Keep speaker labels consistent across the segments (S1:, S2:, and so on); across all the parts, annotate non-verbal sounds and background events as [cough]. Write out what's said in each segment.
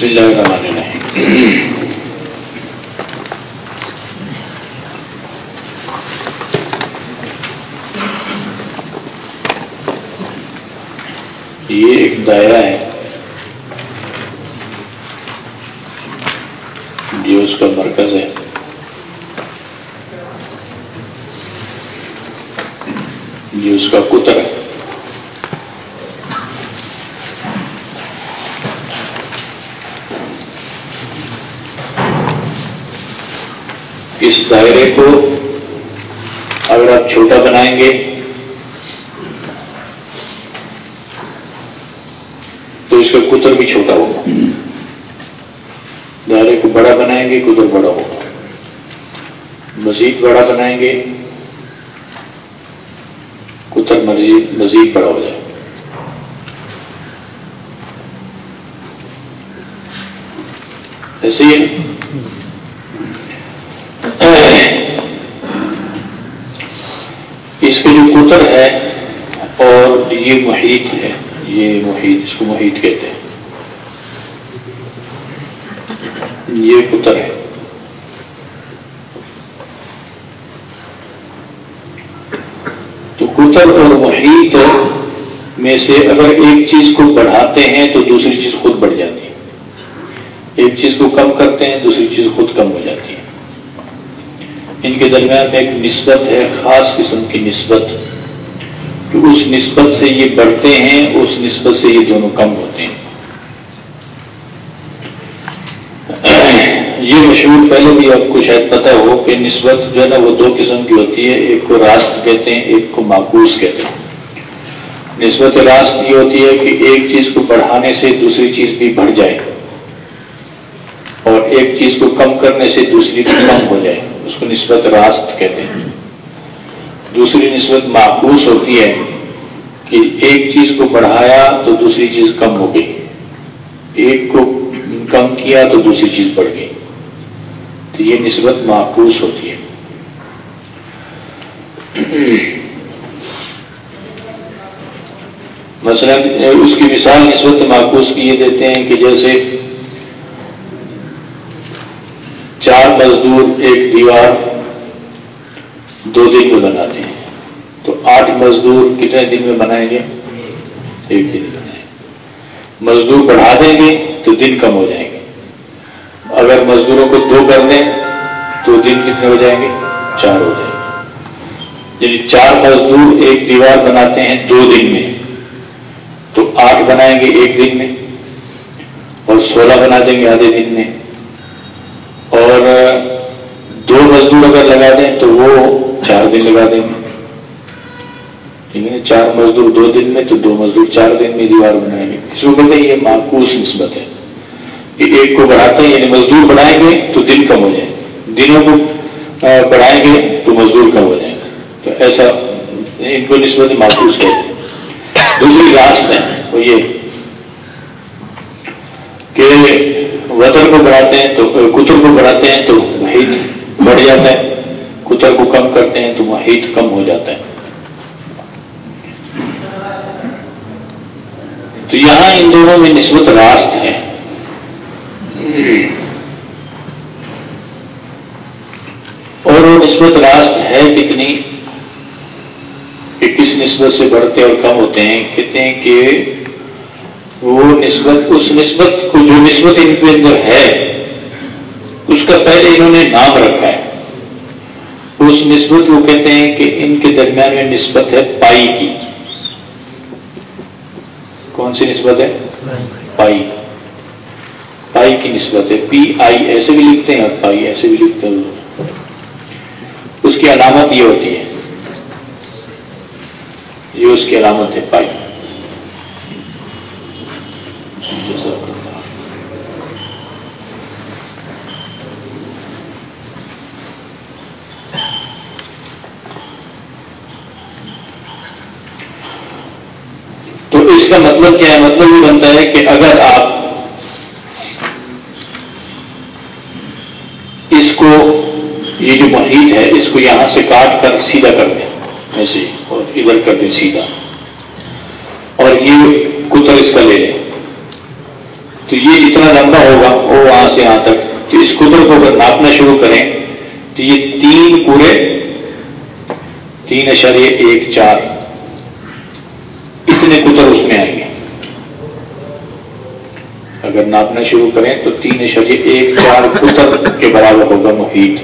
S1: بسم اللہ الرحمن الرحیم۔ یہ ایک دائرہ ہے جو اس کا مرکز ہے جو اس کا کتر ہے اس دائرے کو اگر آپ چھوٹا بنائیں گے۔ تو اس کا کتر بھی چھوٹا ہوگا۔ دائرے کو بڑا بنائیں گے کتر بڑا ہوگا۔ مزید بڑا بنائیں گے۔ کتر مزید مزید بڑا ہو جائے۔ ایسے ہی جو کتر ہے اور یہ محیط ہے، یہ محیط، اس کو محیط کہتے ہیں۔ یہ کتر ہے۔ تو کتر اور محیط میں سے اگر ایک چیز کو بڑھاتے ہیں تو دوسری چیز خود بڑھ جاتی ہے۔ ایک چیز کو کم کرتے ہیں، دوسری چیز خود کم ہو جاتی ہے۔ ان کے درمیان میں ایک نسبت ہے، خاص قسم کی نسبت کہ اس نسبت سے یہ بڑھتے ہیں، اس نسبت سے یہ دونوں کم ہوتے ہیں۔ یہ مشہور پہلے بھی آپ کو شاید پتہ ہو کہ نسبت جو ہے نا، وہ دو قسم کی ہوتی ہے، ایک کو راست کہتے ہیں، ایک کو معکوس کہتے ہیں۔ نسبت راست یہ ہوتی ہے کہ ایک چیز کو بڑھانے سے دوسری چیز بھی بڑھ جائے اور ایک چیز کو کم کرنے سے دوسری بھی کم ہو جائے۔ اس کو نسبت راست کہتے ہیں۔ دوسری نسبت معکوس ہوتی ہے کہ ایک چیز کو بڑھایا تو دوسری چیز کم ہو گئی۔ ایک کو کم کیا تو دوسری چیز بڑھ گئی۔ تو یہ نسبت معکوس ہوتی ہے۔ مثلا اس کی مثال نسبت معکوس کی یہ دیتے ہیں کہ جیسے چار مزدور ایک دیوار دو دن میں بناتے ہیں۔ تو آٹھ مزدور کتنے دن میں بنائیں گے؟ ایک دن میں بنائیں گے۔ مزدور بڑھا دیں گے تو دن کم ہو جائیں گے۔ اگر مزدوروں کو دو کر دیں تو دن کتنے ہو جائیں گے؟ چار ہو جائیں گے۔ یعنی چار مزدور ایک دیوار بناتے ہیں دو دن میں۔ تو آٹھ بنائیں گے ایک دن میں اور سولہ بنا دیں گے آدھے دن میں۔ اور دو مزدور اگر لگا دیں تو وہ چار دن لگا دیں گے۔ ٹھیک ہے چار مزدور دو دن میں تو دو مزدور چار دن میں دیوار بنائیں گے۔ اس کو کہتے ہیں یہ معکوس نسبت ہے۔ کہ ایک کو بڑھاتے ہیں یعنی مزدور بڑھائیں گے تو دن کم ہو جائیں دنوں کو بڑھائیں گے تو مزدور کم ہو جائیں گے تو ایسا ان کو نسبت معکوس کہتے ہیں۔ دوسری راست ہے وہ یہ کہ وطن کو بڑھاتے ہیں تو کتر کو بڑھاتے ہیں تو محیط بڑھ جاتا ہے۔ کتر کو کم کرتے ہیں تو محیط کم ہو جاتا ہے۔ تو یہاں ان دونوں میں نسبت راست ہے۔ اور وہ نسبت راست ہے کتنی؟ کہ کس نسبت سے بڑھتے اور کم ہوتے ہیں؟ کہتے ہیں کہ وہ نسبت اس نسبت کو جو نسبت ان کے اندر ہے اس کا پہلے انہوں نے نام رکھا ہے۔ اس نسبت وہ کہتے ہیں کہ ان کے درمیان میں نسبت ہے پائی کی۔ کون سی نسبت ہے؟ پائی۔ پائی کی نسبت ہے۔ پی آئی ایسے بھی لکھتے ہیں اور پائی ایسے بھی لکھتے ہیں۔ اس کی علامت یہ ہوتی ہے۔ یہ اس کی علامت ہے پائی۔ تو اس کا مطلب کیا ہے؟ مطلب یہ بنتا ہے کہ اگر آپ اس کو، یہ جو محیط ہے، اس کو یہاں سے کاٹ کر سیدھا کر دیں، ایسے اور ادھر کر دیں سیدھا۔ اور یہ کتر اس کا لے لیں۔ تو یہ جتنا لمبا ہوگا وہ وہاں سے یہاں تک۔ تو اس قدر کو اگر ناپنا شروع کریں، تو یہ تین پورے، تین اشاریہ ایک چار، اتنے قطر اس میں آئیں گے۔ اگر ناپنا شروع کریں تو تین اشاریہ ایک چار قطر کے برابر ہوگا محیط۔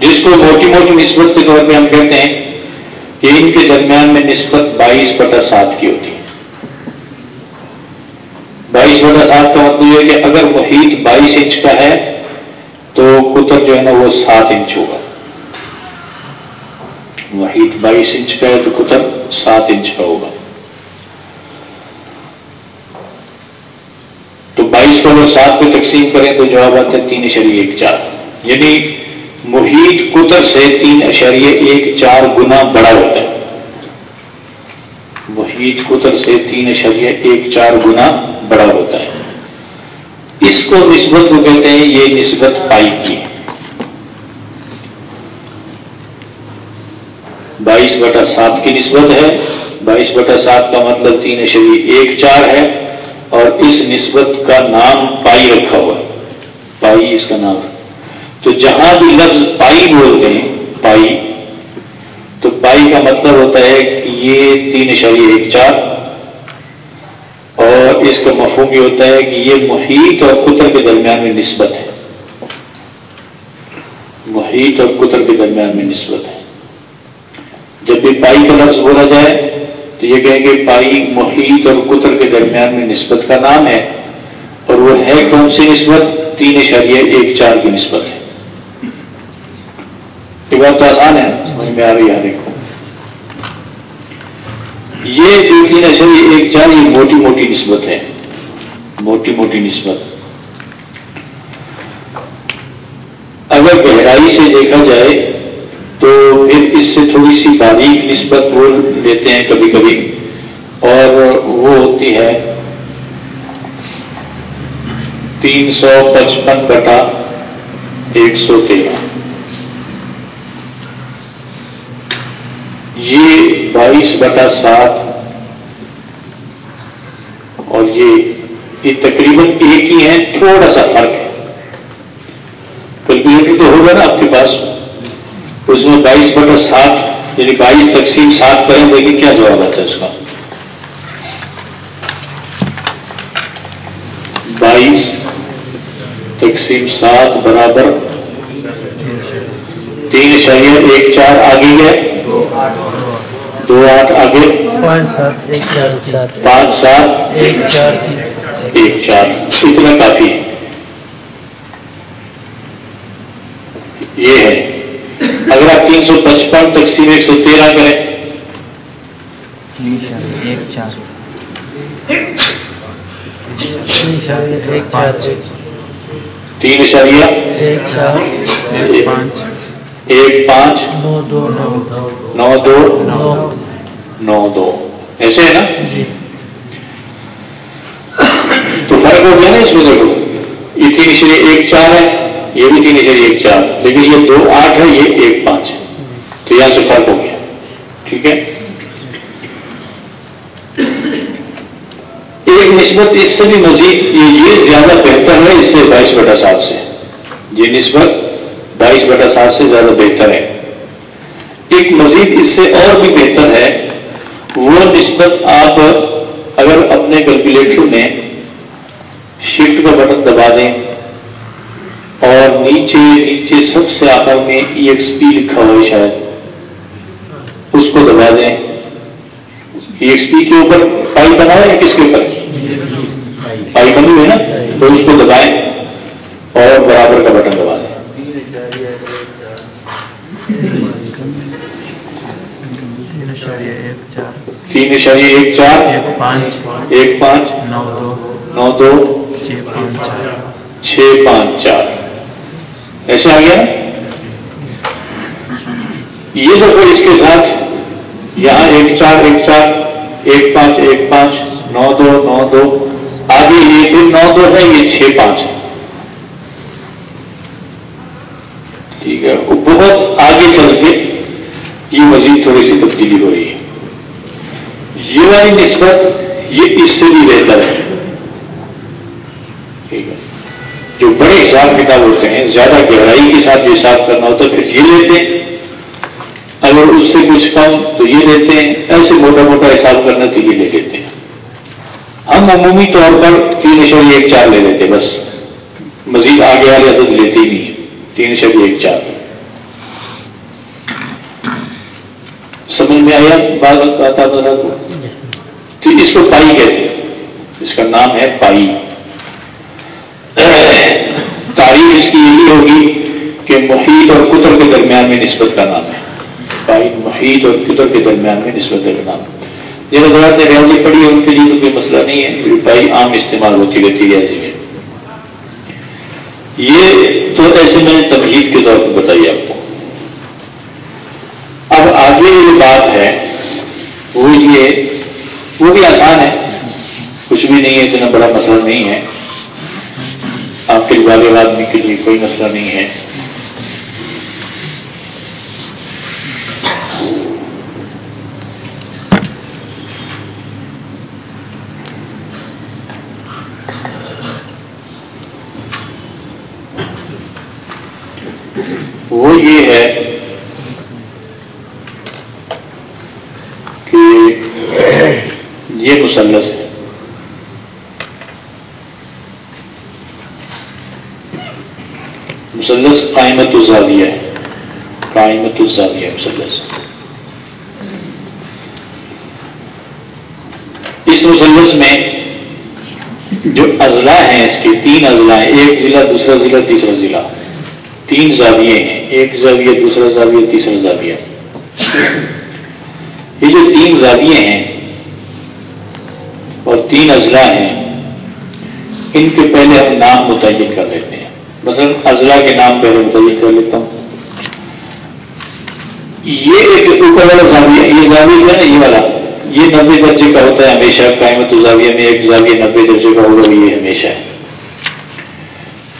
S1: جس کو موٹی موٹی نسبت کے طور پہ ہم کہتے ہیں کہ ان کے درمیان میں نسبت بائیس بٹا سات کی ہوتی ہے۔ بائیس بٹا سات کا مطلب یہ کہ اگر محیط بائیس انچ کا ہے تو قطر جو ہے نا وہ سات انچ ہوگا۔ محیط بائیس انچ کا ہے تو قطر سات انچ کا ہوگا۔ تو بائیس کو اگر سات پہ تقسیم کریں تو جواب آتا ہے تین اشریہ ایک چار۔ یعنی محیط قطر سے تین اشریہ ایک چار گنا بڑا ہوتا ہے۔ محیط قطر سے تین اشریہ ایک چار گنا بڑا ہوتا ہے۔ اس کو نسبت کو کہتے ہیں، یہ نسبت پائی کی۔ بائیس بٹا سات کی نسبت ہے۔ بائیس بٹا سات کا مطلب تین اشریہ ایک چار ہے۔ اور اس نسبت کا نام پائی رکھا ہوا ہے۔ پائی اس کا نام۔ ہے تو جہاں بھی لفظ پائی بولتے ہیں، پائی تو پائی کا مطلب ہوتا ہے کہ یہ تین اشاریہ ایک چار، اور اس کا مفہوم یہ ہوتا ہے کہ یہ محیط اور قطر کے درمیان میں نسبت ہے۔ محیط اور قطر کے درمیان میں نسبت ہے۔ جب بھی پائی کا لفظ بولا جائے تو یہ کہیں گے پائی محیط اور قطر کے درمیان میں نسبت کا نام ہے، اور وہ ہے کون سی نسبت؟ تین اشاریہ ایک چار کی نسبت ہے۔ یہ بات تو آسان ہے۔ میں آ رہی ہے یہ دو تین اشاریہ ایک چار یہ موٹی موٹی نسبت ہے۔ موٹی موٹی نسبت۔ اگر گہرائی سے دیکھا جائے تو پھر اس سے تھوڑی سی باریک نسبت بول لیتے ہیں کبھی کبھی۔ اور وہ ہوتی ہے تین سو پچپن بٹا ایک سو تیرہ۔ یہ بائیس بٹا سات اور یہ یہ تقریباً ایک ہی ہے تھوڑا سا فرق ہے۔ کیلکولیٹر تو ہوگا نا آپ کے پاس۔ اس میں بائیس بٹا سات یعنی بائیس تقسیم سات کریں دیکھیں کیا جواب آتا ہے اس کا؟ بائیس تقسیم سات برابر تین اشاریہ ایک چار آگے گئے دو آٹھ آگے۔
S2: پانچ سات۔ ایک چار
S1: پانچ سات۔
S2: ایک چار۔
S1: ایک چار۔ اتنا کافی۔ یہ ہے۔ اگر آپ تین سو پچپن تقسیم ایک سو تیرہ کریں۔
S2: ایک چار۔ ایک چار۔
S1: تین اشاریہ۔
S2: ایک چار۔
S1: ایک۔ پانچ۔ ایک پانچ
S2: نو دو نو
S1: دو
S2: نو
S1: دو ایسے ہے نا؟
S2: جی۔
S1: تو فرق ہو گیا نا اس میں دیکھو یہ تین اشری ایک چار ہے یہ بھی تین اشری ایک چار۔ لیکن یہ دو آٹھ ہے یہ ایک پانچ۔ ہے تو یہاں سے فرق ہو گیا۔ ٹھیک ہے؟ ایک نسبت اس سے بھی مزید یہ زیادہ بہتر ہے اس سے بائیس بٹا سات سے۔ یہ نسبت بائیس بٹا سات سے زیادہ بہتر ہے۔ ایک مزید اس سے اور بھی بہتر ہے وہ نسبت آپ اگر اپنے کیلکولیٹر میں شفٹ کا بٹن دبا دیں اور نیچے نیچے سب سے آخر میں ای ایکس پی لکھا ہوا ہے شاید۔ اس کو دبا دیں۔ ای ایکس پی کے اوپر فائل بنا ہے یا کس کے اوپر؟ فائل بنی ہوئی ہے نا؟ تو اس کو دبائیں اور برابر کا بٹن دبا تین اشاریہ ایک چار
S2: ایک پانچ
S1: ایک پانچ
S2: نو دو
S1: نو دو
S2: چھ پانچ چار۔
S1: ایسے آ گیا؟ یہ پھر اس کے ساتھ یہاں ایک چار ایک چار ایک پانچ ایک پانچ نو دو نو دو آگے یہ پھر نو دو ہے یہ چھ پانچ ہے ٹھیک ہے۔ وہ بہت آگے چل کے یہ مزید تھوڑی سی تبدیلی ہو رہی ہے۔ یہ والی نسبت یہ اس سے بھی بہتر ہے۔ ٹھیک ہے۔ جو بڑے حساب کتاب ہوتے ہیں، زیادہ گہرائی کے ساتھ جو حساب کرنا ہوتا ہے، پھر یہ لیتے ہیں۔ اگر اس سے کچھ کم تو یہ لیتے ہیں، ایسے موٹا موٹا حساب کرنا تو یہ لے لیتے ہیں۔ ہم عمومی طور پر تین اشر ایک چار لے لیتے بس۔ مزید آگے والے عدد لیتے ہی نہیں ہے تین اشر ایک چار۔ سمجھ میں آیا؟ بات آتا کو۔ تو اس کو پائی کہتے ہیں۔ اس کا نام ہے پائی۔ تعریف اس کی یہی ہوگی کہ محیط اور کتر کے درمیان میں نسبت کا نام ہے۔ پائی محیط اور کتر کے درمیان میں نسبت کا نام۔ جن حضرات نے ریاضی پڑھی ہے، ان کے لیے تو کوئی مسئلہ نہیں ہے، پھر پائی عام استعمال ہوتی رہتی ہے۔ ریاضی میں یہ تو ایسے میں نے تمہید کے طور پر بتائی آپ کو۔ اب آگے جو بات ہے، وہ یہ، وہ بھی آسان ہے۔ کچھ بھی نہیں ہے، اتنا بڑا مسئلہ نہیں ہے۔ آپ کے والے آدمی کے لیے کوئی مسئلہ نہیں ہے۔ وہ یہ ہے کہ یہ مسلس ہے مسلس قائمت الزاویہ ہے۔ قائمت الزاویہ مسلس اس مسلس میں جو اضلاع ہیں، اس کے تین اضلاع ہیں، ایک ضلع، دوسرا ضلع، تیسرا ضلع۔ تین زاویے ہیں، ایک زاویہ، دوسرا زاویہ، تیسرا زاویہ۔ یہ جو تین زاویے ہیں اور تین اضلاع ہیں، ان کے پہلے ہم نام متعین کر لیتے ہیں۔ مثلا اضلاع کے نام پہلے متعین کر لیتا ہوں۔ یہ ایک اوپر والا زاویہ، یہ زاویہ جو ہے نا، یہ والا، یہ نبے درجے کا ہوتا ہے ہمیشہ قائمت زاویہ میں ایک زاویہ نبے درجے کا ہوگا، یہ ہمیشہ ہے۔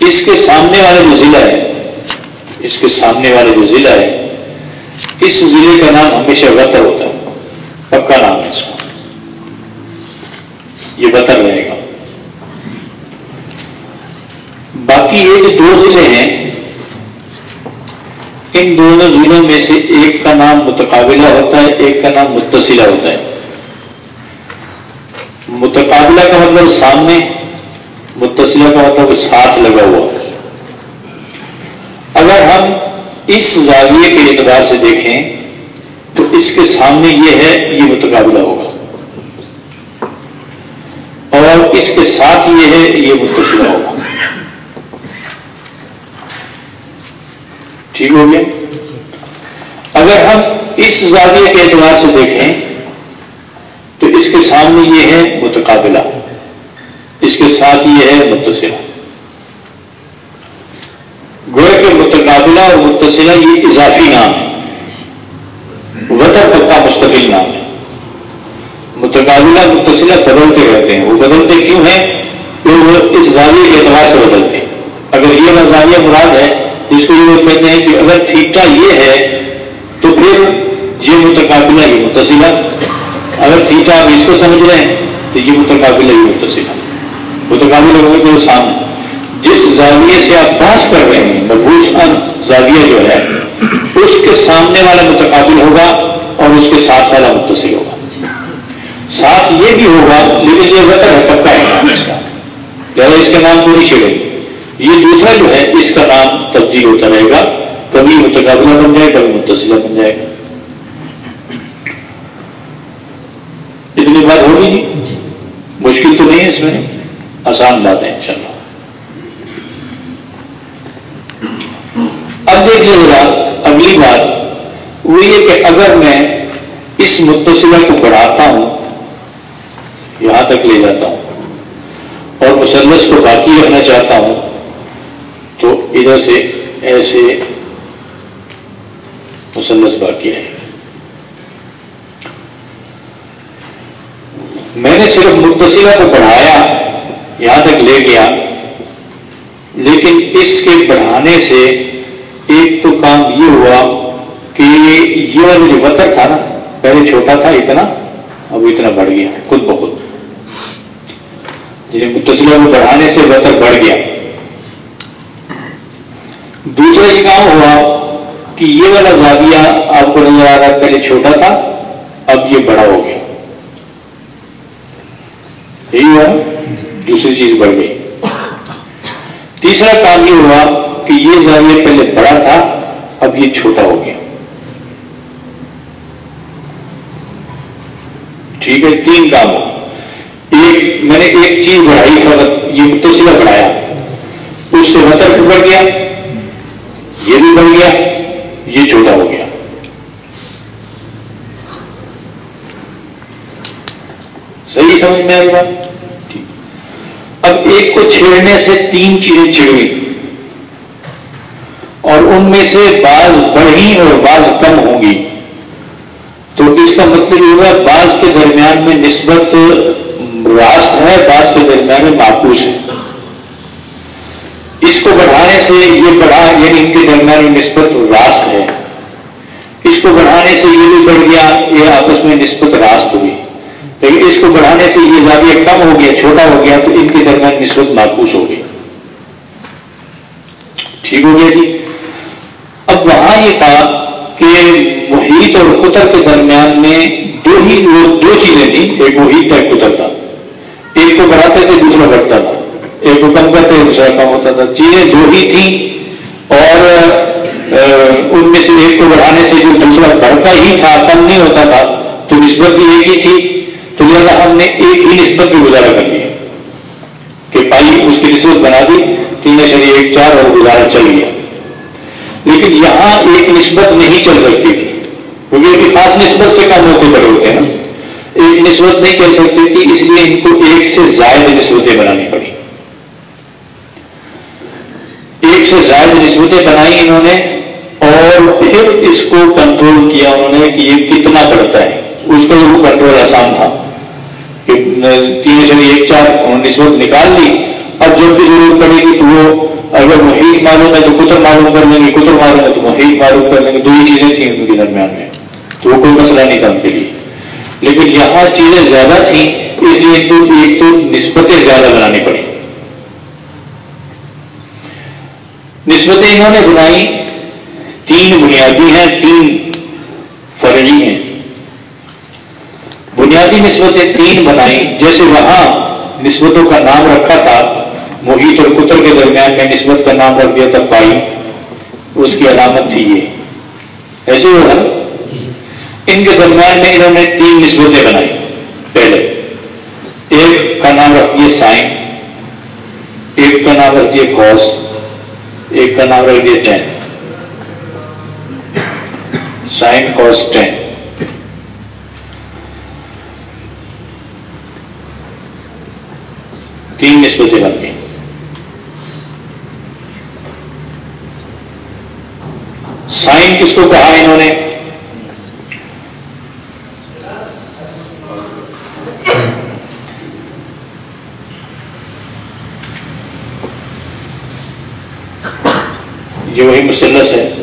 S1: اس کے سامنے والا جو ضلع ہے اس کے سامنے والا جو ضلع ہے، اس ضلع کا نام ہمیشہ وطر ہوتا ہے، پکا نام ہے اس کا۔ یہ وطر رہے گا۔ باقی یہ جو دو ضلع ہیں، ان دونوں ضلعوں میں سے ایک کا نام متقابلہ ہوتا ہے، ایک کا نام متصلہ ہوتا ہے۔ متقابلہ کا مطلب سامنے، متصلہ کا مطلب ساتھ لگا ہوا۔ اگر ہم اس زاویے کے اعتبار سے دیکھیں، تو اس کے سامنے یہ ہے، یہ متقابلہ ہوگا۔ اور اس کے ساتھ یہ ہے، یہ متصلہ ہوگا۔ ٹھیک ہو گیا؟ اگر ہم اس زاویے کے اعتبار سے دیکھیں، تو اس کے سامنے یہ ہے متقابلہ۔ اس کے ساتھ یہ ہے متصلہ۔ گوئے کے متقابلہ اور متصلہ یہ اضافی نام ہے۔ وطر پکا مستقل نام ہے۔ متقابلہ، متصلہ بدلتے رہتے ہیں۔ وہ بدلتے کیوں ہیں؟ کہ وہ اس زاویے کے اعتبار سے بدلتے ہیں۔ اگر یہ زاویہ مراد ہے جس کو یہ کہتے ہیں کہ اگر تھیٹا یہ ہے، تو پھر یہ متقابلہ، یہ متصلہ۔ اگر تھیٹا آپ اس کو سمجھ رہے ہیں، تو یہ متقابلہ، یہ متصلہ۔ متقابلہ ہوگا تو سامنے۔ جس زاویے سے آپ بحث کر رہے ہیں مبوس ان زاویہ جو ہے، اس کے سامنے والا متقابل ہوگا اور اس کے ساتھ والا متصل ہوگا۔ ساتھ یہ بھی ہوگا، لیکن یہ وطر ہے، پکا ہے۔ اس کا اس نام کو نہیں یہ دوسرا جو ہے، اس کا نام تبدیل ہوتا رہے گا۔ کبھی متقابلہ بن جائے، کبھی متصلہ بن جائے۔ گا اتنی بات ہوگی نہیں مشکل تو نہیں ہے اس میں؟ آسان بات ہے، انشاءاللہ۔ اب دیکھیے ذرا، اگلی بات وہ یہ کہ اگر میں اس متصلہ کو بڑھاتا ہوں، یہاں تک لے جاتا ہوں اور مسلس کو باقی رکھنا چاہتا ہوں، تو ادھر سے ایسے مسلس باقی رہے میں نے صرف متصلہ کو بڑھایا یہاں تک لے گیا، لیکن اس کے بڑھانے سے ایک تو کام یہ ہوا کہ یہ والا جو وطر تھا نا، پہلے چھوٹا تھا، اتنا، اب اتنا بڑھ گیا خود بخود۔ جنہیں متصلہ کو بڑھانے سے وطر بڑھ گیا۔ دوسرا یہ کام ہوا کہ یہ والا زاویہ آپ کو نظر آ رہا ہے، پہلے چھوٹا تھا، اب یہ بڑا ہو گیا۔ یہی ہوا، دوسری چیز بڑھ گئی۔ تیسرا کام یہ ہوا کہ یہ زاویہ پہلے بڑا تھا، اب یہ چھوٹا ہو گیا۔ ٹھیک ہے، تین کام ایک، میں نے ایک چیز بڑھائی فقط یہ متصلہ بڑھایا۔ اس سے مطلب بڑھ گیا، یہ بھی بڑھ گیا، یہ چھوٹا ہو گیا۔ صحیح سمجھ میں آئی بات اب ایک کو چھیڑنے سے تین چیزیں چھڑ گئی اور ان میں سے بعض بڑھی اور بعض کم ہوں گی۔ تو اس کا مطلب یہ ہوا بعض کے درمیان میں نسبت راست ہے، بعض کے درمیان میں معقوش ہے۔ اس کو بڑھانے سے یہ بڑھا یعنی ان کے درمیان میں نسبت راست ہے۔ اس کو بڑھانے سے یہ بھی بڑھ گیا، یہ آپس میں نسبت راست ہوئی۔ لیکن اس کو بڑھانے سے یہ زاویہ کم ہو گیا، چھوٹا ہو گیا، تو ان کے درمیان نسبت معقوس ہو گئی۔ ٹھیک ہو گیا جی؟ اب وہاں یہ تھا کہ محیط اور قطر کے درمیان میں دو ہی دو چیزیں تھیں، ایک محیط تھا، ایک قطر تھا۔ ایک کو بڑھاتے تھے، دوسرا بڑھتا تھا۔ ایک کو کم کرتے دوسرا کم ہوتا تھا۔ چیزیں دو ہی تھیں اور ان میں سے ایک کو بڑھانے سے جو دوسرا بڑھتا ہی تھا، کم نہیں ہوتا تھا، تو نسبت بھی ایک ہی تھی۔ تو لہٰذا ہم نے ایک ہی نسبت بھی گزارا کر لیا کہ پائی اس کی نسبت بنا دی، تین شری ایک چار اور گزارا چل گیا۔ لیکن یہاں ایک نسبت نہیں چل سکتی تھی۔ کیونکہ ایک خاص نسبت سے کم ہوتے بڑے ہوتے ہیں نا۔ ایک نسبت نہیں چل سکتی تھی، اس لیے ان کو ایک سے زائد نسبتیں بنانی پڑی۔ ایک سے زائد نسبتیں بنائی انہوں نے، اور پھر اس کو کنٹرول کیا انہوں نے کہ یہ کتنا بڑھتا ہے۔ اس کا وہ کنٹرول آسان تھا کہ تین سو ایک چار نسبت نکال لی۔ اب جب بھی ضرورت پڑے گی تو وہ اگر محیط معلوم ہے تو کتر معلوم کر لیں گے کتر معلوم ہے تو محیط معلوم کر لیں گے، دو ہی چیزیں تھیں ان کے درمیان میں، تو وہ کوئی مسئلہ نہیں تھا ان کے لیے۔ لیکن یہاں چیزیں زیادہ تھیں، اس لیے ایک تو نسبتیں زیادہ بنانی پڑی نسبتیں انہوں نے بنائی، تین بنیادی ہیں، تین فرضی ہیں۔ بنیادی نسبتیں تین بنائی، جیسے وہاں نسبتوں کا نام رکھا تھا محیط اور کتر کے درمیان میں نسبت کا نام رکھ دیا تھا پائی۔ اس کی علامت تھی یہ۔ ایسے ہو رہا ان کے درمیان میں انہوں نے تین نسبتیں بنائی۔ پہلے، ایک کا نام رکھ دیے سائن، ایک کا نام رکھ دیے کوس، ایک کا نام رکھ دیے ٹین۔ سائن، کوس، ٹین۔ تین نسبتیں بن گئی سائن کس کو کہا انہوں نے؟ یہ وہی مسلس ہے۔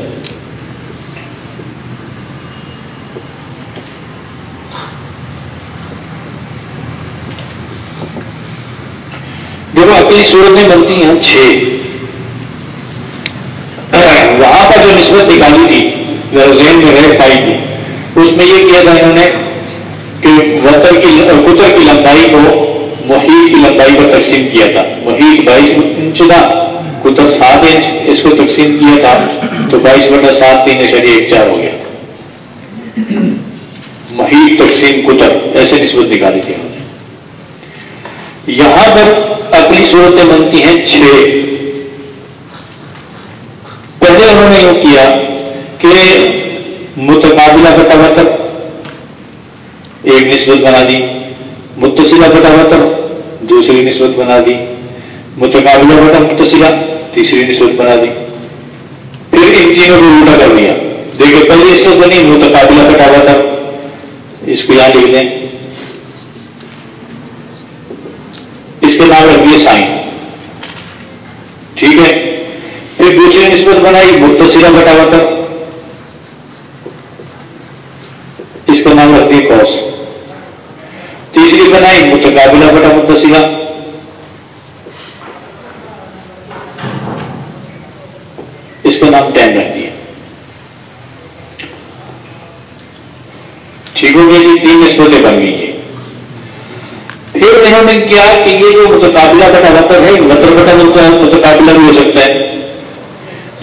S1: دیکھو، اپنی صورتیں بنتی ہیں چھ۔ وہاں نکالی تھی ذہن میں رہ پائی تھی۔ اس میں یہ کیا تھا انہوں نے کہ وطر کی قطر کی لمبائی کو محیط کی لمبائی پر تقسیم کیا تھا۔ محیط بائیس انچ تھا قطر سات انچ، اس کو تقسیم کیا تھا۔ تو بائیس بٹا سات تین اشری ایک چار ہو گیا۔ محیط، تقسیم، قطر، ایسے نسبت نکالی تھی۔ انہوں نے یہاں پر اپنی صورتیں بنتی ہیں چھ پہلے انہوں نے یہ کیا کہ متقابلہ بٹا وطر ایک نسبت بنا دی، متصلہ بٹا وطر دوسری نسبت بنا دی، متقابلہ بٹا متصلہ، تیسری نسبت بنا دی۔ پھر ان تینوں کو الٹا کر دیا۔ دیکھیں پہلی نسبت بنی متقابلہ بٹا وطر اس کو یہاں لکھ دیں۔ اس کے نام رکھ دیے سائن۔ ٹھیک ہے؟ دوسری نسبت بنائی متصلہ بٹا بتا اس کا نام رکھتی کوس تیسری بنائی متقابلہ بٹا متصلہ اس کا نام ٹین رکھ دیا ٹھیک ہو گیا جی تین نسبتیں بن گئی پھر انہوں نے کیا کہ یہ جو متقابلہ بٹا وطن ہے وطن بٹا متقابلہ بھی ہو سکتا ہے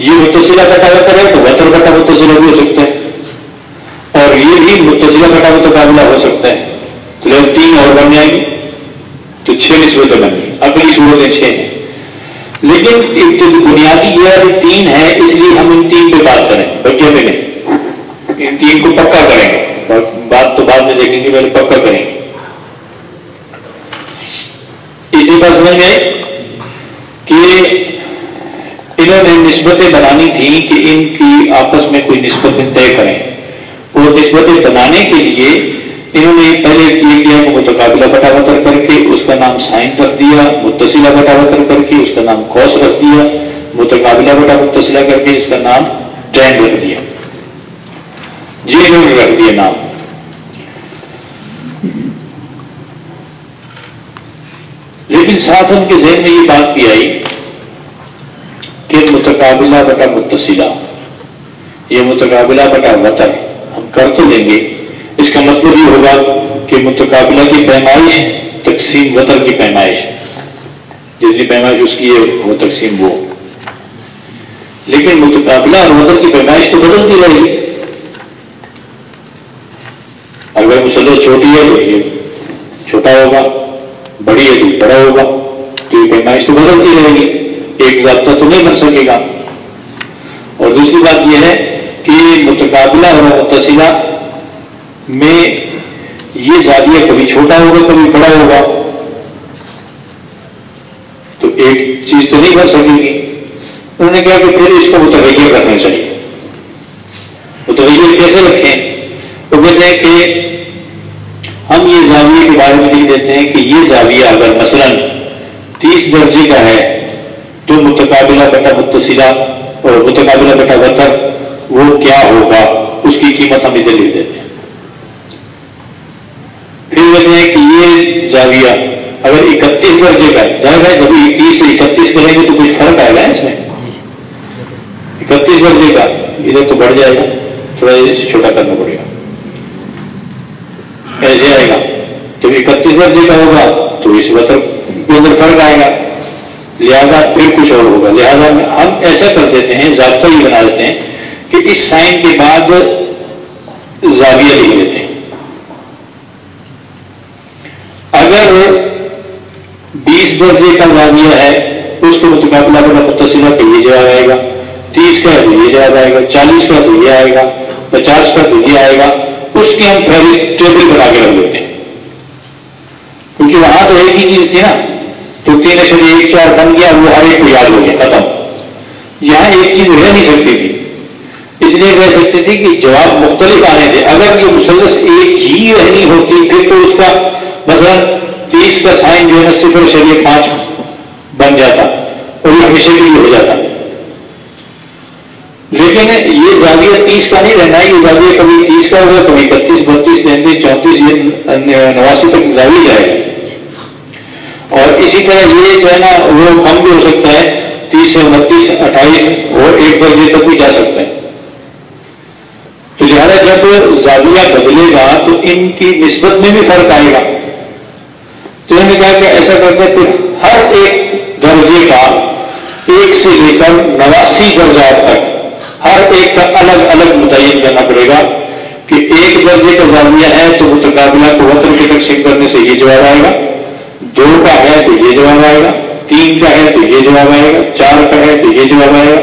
S1: یہ متصلہ بٹا وطر ہے تو وطر بٹا متصلہ بھی ہو سکتا ہے۔ اور یہ بھی متصلہ بٹا متقابلہ ہو سکتا ہے۔ تو جب تین اور بن جائیں گے، تو چھ نسبتیں بن گئی اگلی صورتیں چھ ہیں۔ لیکن ایک بنیادی یہ تین ہے، اس لیے ہم ان تین پہ بات کریں۔ بچوں میں نہیں ان تین کو پکا کریں گے۔ بات تو بعد میں دیکھیں گے پہلے پکا کریں گے۔ اسی بات سمجھ گئے کہ انہوں نے نسبتیں بنانی تھیں کہ ان کی آپس میں کوئی نسبتیں طے کریں۔ اور نسبتیں بنانے کے لیے انہوں نے پہلے یہ کیا کہ متقابلہ بٹا وطر کر کے، اس کا نام سائن رکھ دیا، متصلہ بٹا وطر کر کے، اس کا نام کوس رکھ دیا، متقابلہ بٹا متصلہ کر کے اس کا نام ٹین رکھ دیا۔ جی انہوں نے رکھ دیا نام۔ لیکن ساتھ ان کے ذہن میں یہ بات بھی آئی کہ متقابلہ بٹا متصلہ، یہ متقابلہ بٹا وطر ہم کر تو لیں گے۔ اس کا مطلب یہ ہوگا کہ متقابلہ کی پیمائش تقسیم وطر کی پیمائش جتنی پیمائش اس کی ہے، وہ تقسیم وہ۔ لیکن متقابلہ اور وطر کی پیمائش تو بدلتی رہے گی۔ اگر مسلح چھوٹی ہے تو یہ چھوٹا ہوگا، بڑی ہے تو بڑا ہوگا۔ تو یہ پیمائش تو بدلتی رہے گی۔ ایک ضابطہ تو نہیں بن سکے گا۔ اور دوسری بات یہ ہے کہ متقابلہ اور متصلہ میں یہ زاویہ کبھی چھوٹا ہوگا، کبھی بڑا ہوگا۔ تو ایک چیز تو نہیں بن سکے گی۔ انہوں نے کہا کہ پھر اس کو متغیر رکھنا چاہیے۔ متغیر کیسے رکھیں؟ وہ کہتے ہیں کہ ہم یہ زاویے کے بارے میں لکھ دیتے ہیں کہ یہ زاویہ اگر مثلا تیس درجے کا ہے تو متقابلہ بٹا متصلہ اور متقابلہ بٹا وطر وہ کیا ہوگا؟ اس کی قیمت ہم ادھر لکھ دیتے ہیں۔ پھر کہتے ہیں کہ یہ زاویہ اگر اکتیس درجے کا ہے جب اکیس سے اکتیس کریں گے تو کچھ فرق آئے گا اس میں؟ اکتیس درجے کا ادھر تو بڑھ جائے گا، تھوڑا اسے چھوٹا کرنا پڑے گا۔ ایسے آئے گا۔ جب اکتیس درجے کا ہوگا تو اس وطر کے اندر فرق آئے گا۔ لہذا پھر کچھ اور ہوگا۔ لہذا ہم ایسا کر دیتے ہیں، ضابطہ یہ بنا دیتے ہیں کہ اس سائن کے بعد زاویہ لکھ دیتے ہیں۔ اگر بیس درجے کا زاویہ ہے، اس کو متقابلہ بڑا متصلہ کہ یہ جواب آئے گا۔ تیس کا تو یہ جواب آئے گا۔ چالیس کا تو یہ آئے گا۔ پچاس کا تو یہ آئے گا۔ اس کی ہم فہرست ٹیبل بنا کے رکھ دیتے ہیں۔ کیونکہ وہاں تو ایک ہی چیز تھی نا۔ تو تین اشر ایک چار بن گیا وہ ہر ایک کو یاد ہو گیا، ختم۔ یہاں ایک چیز رہ نہیں سکتی تھی۔ اس لیے کہہ سکتے تھے کہ جواب مختلف آنے تھے اگر یہ مسلس ایک ہی رہنی ہوتی، پھر تو اس کا مثلا تیس کا سائن جو ہے نا صفر شریع پانچ بن جاتا اور یہ ہمیشہ کے لیے ہو جاتا۔ لیکن یہ زاویہ تیس کا نہیں رہنا، یہ زاویہ کبھی تیس کا ہوگا، کبھی اکتیس بتیس تینتیس چونتیس، یہ نواسی تک زاویہ جائے گا۔ اور اسی طرح یہ جو ہے نا وہ کم بھی ہو سکتا ہے، تیس سے انتیس، اٹھائیس اور ایک درجے تک بھی جا سکتا ہے۔ تو لہٰذا جب زاویہ بدلے گا تو ان کی نسبت میں بھی فرق آئے گا۔ تو انہوں نے کہا کہ ایسا کرتے پھر ہر ایک درجے کا ایک سے لے کر نواسی درجات تک ہر ایک کا الگ الگ متعین کرنا پڑے گا کہ ایک درجے کا زاویہ ہے تو متقابلہ کو وطن کی تقسیم کرنے سے یہ جواب آئے گا۔ دو کا ہے تو یہ جواب آئے گا، تین کا ہے تو یہ جواب آئے گا، چار کا ہے تو یہ جواب آئے گا۔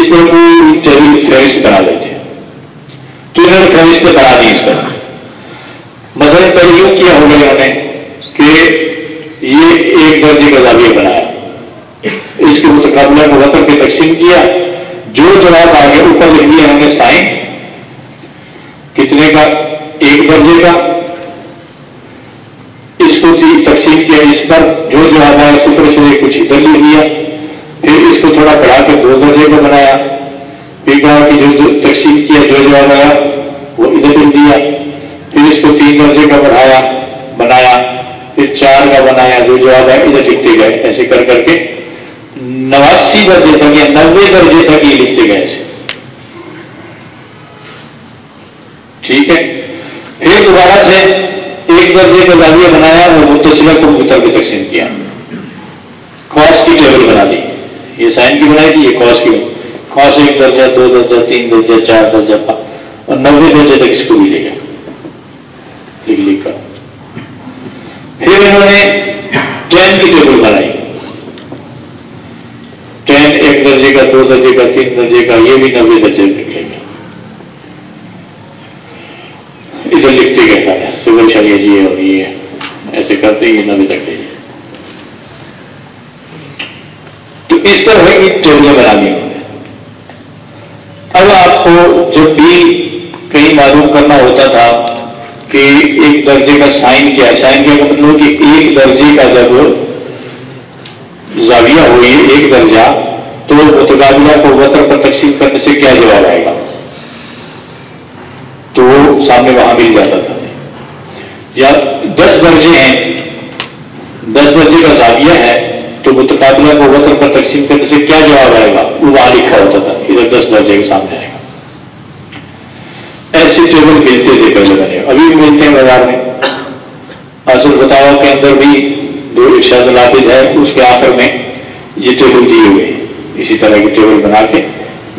S1: اس میں پوری فہرست بنا دیتے ہیں تو انہوں نے فہرست بنا دی اس طرح۔ مثلا پہلے یوں کیا ہوگا انہوں نے کہ یہ ایک درجے کا زاویہ بنایا۔ اس کے متقابلہ کو وطن پہ تقسیم کیا۔ جو جواب آگے اوپر لکھ دیا انہوں نے سائن۔ کتنے کا؟ ایک درجے کا۔ اس کو تقسیم کیا، اس پر جو جو پر اس سے کچھ ادھر لے لیا۔ پھر اس کو تھوڑا بڑھا کے دو درجے کو بنایا۔ پھر کہا کہ جو تقسیم کیا، جو جو ہمارا وہ ادھر لکھ دیا۔ پھر اس کو تین درجے کا بڑھایا، بنایا۔ پھر چار کا بنایا، جو جو آیا ادھر لکھتے گئے۔ ایسے کر کر کے نواسی درجے تک یا نبے درجے تک یہ لکھتے گئے ایسے ٹھیک ہے۔ پھر دوبارہ سے ایک درجے کا زاویہ بنایا اور متصلہ کو بتر بھی تقسیم کیا۔ کاس کی ٹیبل بنا دی۔ یہ سائن کی بنائی تھی، یہ کاس کی کاس ایک درجہ، دو درجہ، تین درجہ، چار درجہ اور نبے درجے تک اس کو بھی لے گیا لکھ لکھ کر پھر انہوں نے ٹین کی ٹیبل بنائی۔ ٹین ایک درجے کا، دو درجے کا، تین درجے کا، یہ بھی نبے درجے تک لے گیا ادھر لکھتے گئے سارے سول جی اور یہ ایسے کرتے یہ نبے تک لے تو اس طرح کی ٹیبلیں بنا لی اب آپ کو جب بھی کہیں معلوم کرنا ہوتا تھا کہ ایک درجے کا سائن کیا سائن کیا مطلب کہ ایک درجے کا جب زاویہ ہوئی، ایک درجہ، تو متبادلہ کو وطر پر تقسیم کرنے سے کیا جواب آئے گا؟ تو سامنے وہاں مل جاتا تھا۔ یا دس درجے ہیں، دس درجے کا زاویہ ہے، تو متقابلہ کو وطر پر تقسیم کرنے سے کیا جواب آئے گا؟ وہ وہاں لکھا ہوتا تھا، ادھر دس درجے کے سامنے آئے گا۔ ایسے ٹیبل ملتے تھے پہلے بنے ابھی بھی ملتے ہیں بازار میں۔ اصل بتاوا کے اندر بھی جو ارشاد العابد ہے اس کے آخر میں یہ ٹیبل دیے ہوئے ہیں۔ اسی طرح کے ٹیبل بنا کے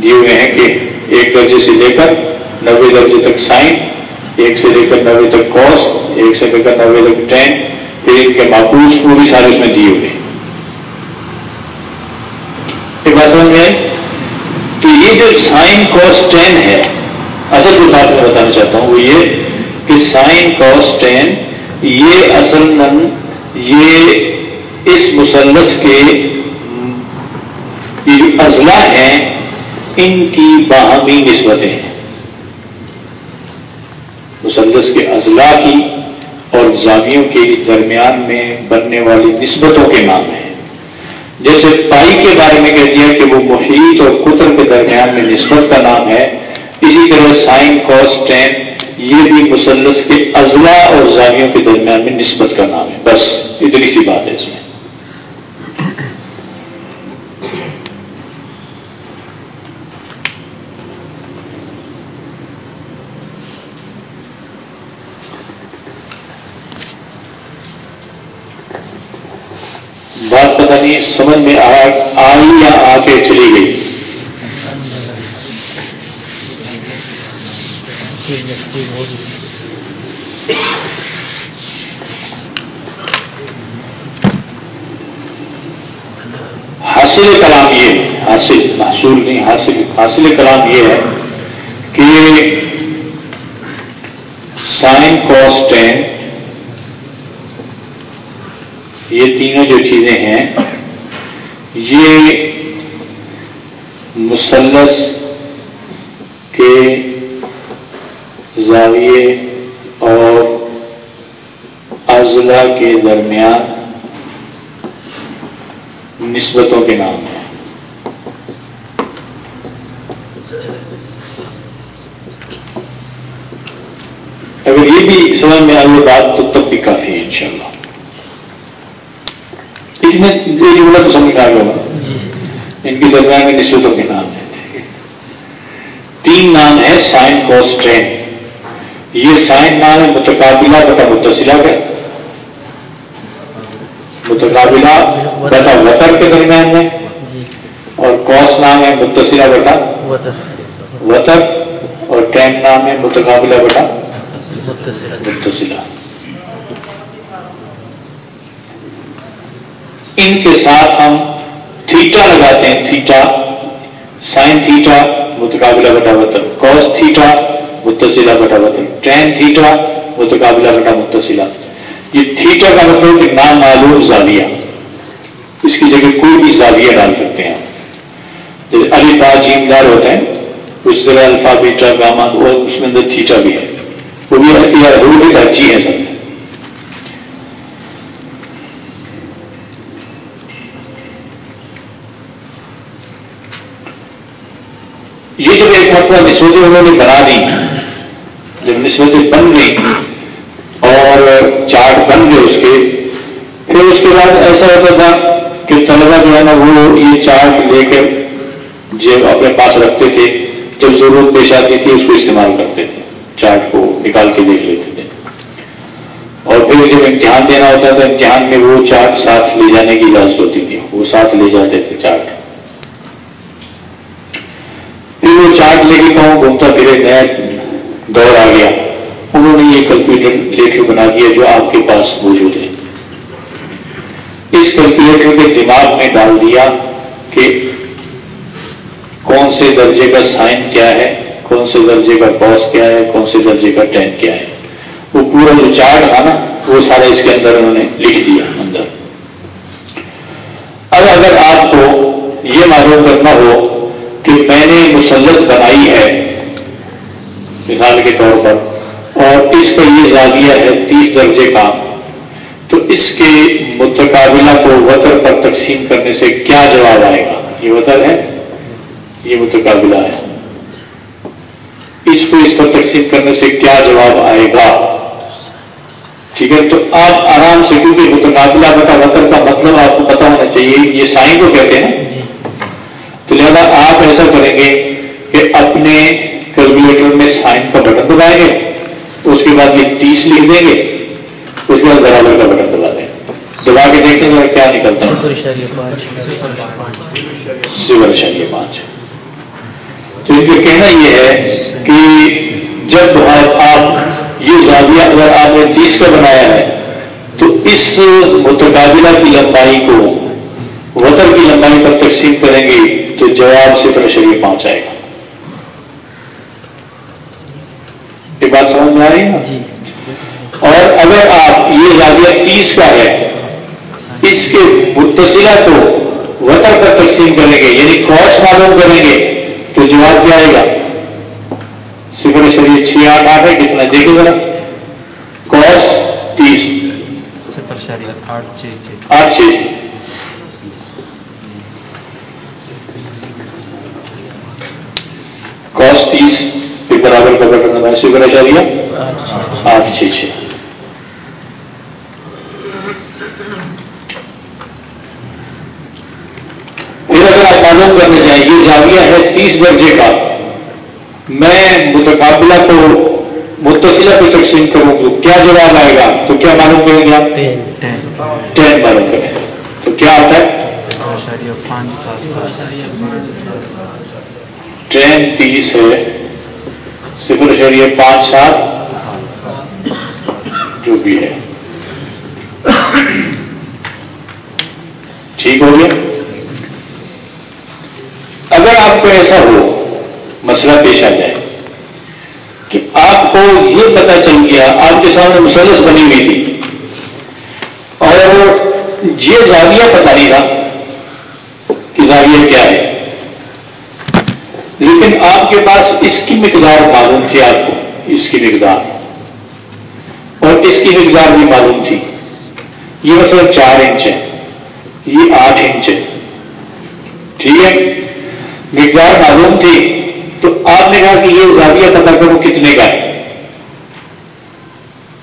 S1: دیے ہوئے ہیں کہ ایک درجے سے لے کر نبے درجے تک سائن ایک سے لے کر نبے تک کوس ایک سے لے کر نبے تک ٹین پھر ان کے معقوص وہ بھی سارے اس میں دیے ہوئے ایک بات سمجھ میں تو یہ جو سائن کوس ٹین ہے، اصل جو بات میں بتانا چاہتا ہوں وہ یہ کہ سائن کوس ٹین یہ اصل یہ اس مسلس کے یہ اضلاع ہیں، ان کی باہمی نسبتیں ہیں۔ مسلس کے اضلاع کی اور زاویوں کے درمیان میں بننے والی نسبتوں کے نام ہیں۔ جیسے پائی کے بارے میں کہہ دیا کہ وہ محیط اور قطر کے درمیان میں نسبت کا نام ہے۔ اسی طرح سائن، کوس، ٹین، یہ بھی مسلس کے اضلاع اور زاویوں کے درمیان میں نسبت کا نام ہے۔ بس اتنی سی بات ہے اس میں بات پتہ نہیں سمجھ میں آئی یا آ کے چلی گئی؟ حاصل کلام یہ حاصل، محصول نہیں، حاصل حاصل کلام یہ ہے کہ سائن ٹین، یہ تینوں جو چیزیں ہیں یہ مسلس کے زاویے اور اضلاع کے درمیان نسبتوں کے نام ہیں۔ اگر یہ بھی سمجھ میں آئی بات تو تب بھی کافی ہے انشاءاللہ۔ اس میں یہ جملہ تو سمجھ آ گیا ہوگا۔ ان کے درمیان میں نسبتوں کے نام ہیں۔ تین نام ہے سائن کوس ٹرین۔ یہ سائن نام ہے متقابلہ بتا متصلہ کا۔ متقابلہ بتا وطر کے درمیان میں۔ اور کوس نام ہے متصلہ بٹا وطر اور ٹین نام ہے متقابلہ بٹا متصلہ۔ ان کے ساتھ ہم تھیٹا لگاتے ہیں، تھیٹا، سائن تھیٹا، متقابلہ بٹا وطر کوس تھیٹا، متصلہ بٹا وطن ٹین تھیٹا، متقابلہ بٹا متصلہ۔ یہ تھیٹا کا مطلب کہ نام معلوم زاویہ۔ اس کی جگہ کوئی بھی زاویہ ڈال سکتے ہیں۔ جیسے علی با جیمدار ہوتا ہے اس طرح الفا، بیٹا، گاما اور اس میں اندر تھیٹا بھی ہے۔ وہ بھی روح کا جی ہے سب۔ یہ جب ایک مرتبہ نسبتیں انہوں نے بنا دی، جب نسبتیں بن گئی اور چارٹ بن گئے اس کے، پھر اس کے بعد ایسا ہوتا تھا کہ طلبا جو ہے نا وہ یہ چارٹ لے کر جو اپنے پاس رکھتے تھے، جب ضرورت پیش آتی تھی اس کو استعمال کرتے تھے، چارٹ کو نکال کے دیکھ لیتے تھے۔ اور پھر جب امتحان دینا ہوتا تو امتحان میں وہ چارٹ ساتھ لے جانے کی اجازت ہوتی تھی، وہ ساتھ لے جاتے تھے چارٹ پھر وہ چارٹ لے کے کہوں گھومتا پھرے نیا دور آ گیا۔ انہوں نے یہ کیلکولیٹر بنا دیا جو آپ کے پاس موجود ہے۔ اس کیلکولیٹر کے دماغ میں ڈال دیا کہ کون سے درجے کا سائن کیا ہے، کون سے درجے کا کاس کیا ہے، کون سے درجے کا ٹین کیا ہے۔ وہ پورا جو چارٹ تھا نا، وہ سارا اس کے اندر انہوں نے لکھ دیا اندر۔ اب اگر آپ کو یہ معلوم کرنا ہو کہ میں نے مسلس بنائی ہے، مثال کے طور پر، اور اس کا یہ زاویہ ہے تیس درجے کا۔ تو اس کے متقابلہ کو وطر پر تقسیم کرنے سے کیا جواب آئے گا؟ یہ وطر ہے، یہ متقابلہ ہے۔ اس کو اس پر تقسیم کرنے سے کیا جواب آئے گا؟ ٹھیک ہے، تو آپ آرام سے، کیونکہ متقابلہ بتا وطر کا مطلب آپ کو پتا ہونا چاہیے، یہ سائن کو کہتے ہیں۔ لہٰذا آپ ایسا کریں گے کہ اپنے کیلکولیٹر میں سائن کا بٹن دبائیں گے اس کے بعد یہ تیس لکھ دیں گے اس کے بعد برابر کا بٹن دبا دیں دبا کے دیکھیں گے کیا نکلتا ہے۔ سیور شریف پانچ۔ تو ان کا کہنا یہ ہے کہ جب آپ یہ زاویہ اگر آپ نے تیس کا بنایا ہے تو اس متقابلہ کی لمبائی کو وطر کی لمبائی پر تقسیم کریں گے۔ تو جواب صفر شریف پہنچ آئے گا۔ یہ بات سمجھ میں آ رہی ہے؟ جی۔ اور اگر آپ یہ زاویہ تیس کا ہے اس کے متصلہ کو وطر پر تقسیم کریں گے یعنی کوش معلوم کریں گے تو جواب کیا آئے گا۔ صفر شریف چھ آٹھ آٹھ ہے کتنا دیکھے ذرا۔ کوس تیس۔ صفر شریف آٹھ چھ آٹھ چھ کوس تیس کے برابر ہے صفر اشاریہ آٹھ چھ چھ پھر اگر آپ معلوم کرنے جائیں یہ زاویہ ہے تیس درجے کا۔ میں متقابلہ کو متصلہ پہ تقسیم کروں تو کیا جواب آئے گا؟ تو کیا معلوم کریں گے آپ؟ ٹین معلوم کریں۔ تو کیا آتا ہے؟ ٹین تیس ہے۔ صفر شریع پانچ سات جو بھی ہے۔ ٹھیک ہو گیا؟ اگر آپ کو ایسا ہو، مسئلہ پیش آ جائے کہ آپ کو یہ پتا چل گیا، آپ کے سامنے مسلس بنی ہوئی تھی اور یہ زاویہ پتا نہیں تھا کہ زاویہ کیا ہے۔ لیکن آپ کے پاس اس کی مقدار معلوم تھی آپ کو، اس کی مقدار۔ اور اس کی مقدار بھی معلوم تھی۔ یہ مطلب چار انچ ہے، یہ آٹھ انچ ہے۔ ٹھیک ہے؟ مقدار معلوم تھی تو آپ نے کہا کہ یہ زاویہ پتا کرو کتنے کا ہے۔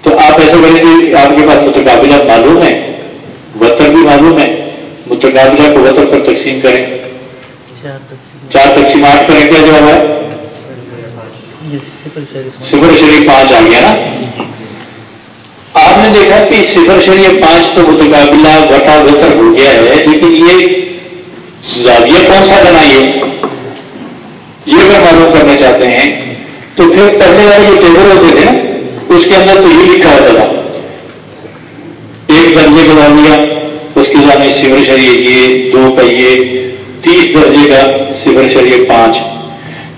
S1: تو آپ ایسا کریں کہ آپ کے پاس متقابلہ معلوم ہے وطر بھی معلوم ہے، متقابلہ کو وطر پر تقسیم کریں۔ چار تقسیمات کریں کیا جواب ہے؟ صفر شریف پانچ۔ آ گیا نا؟ آپ نے دیکھا کہ صفر شریف پانچ تو متقابلہ وٹا وطر ہو گیا ہے لیکن یہ زاویہ کون سا بنائیے یہ؟ اگر معلوم کرنا چاہتے ہیں تو پھر پہلے والے جو ٹیبل ہوتے تھے نا اس کے اندر تو یہ لکھا ہوتا تھا۔ ایک درجے کا دیا اس کے ساتھ میں سفر شریع یہ دو کا یہ تیس درجے کا سفر شریع پانچ۔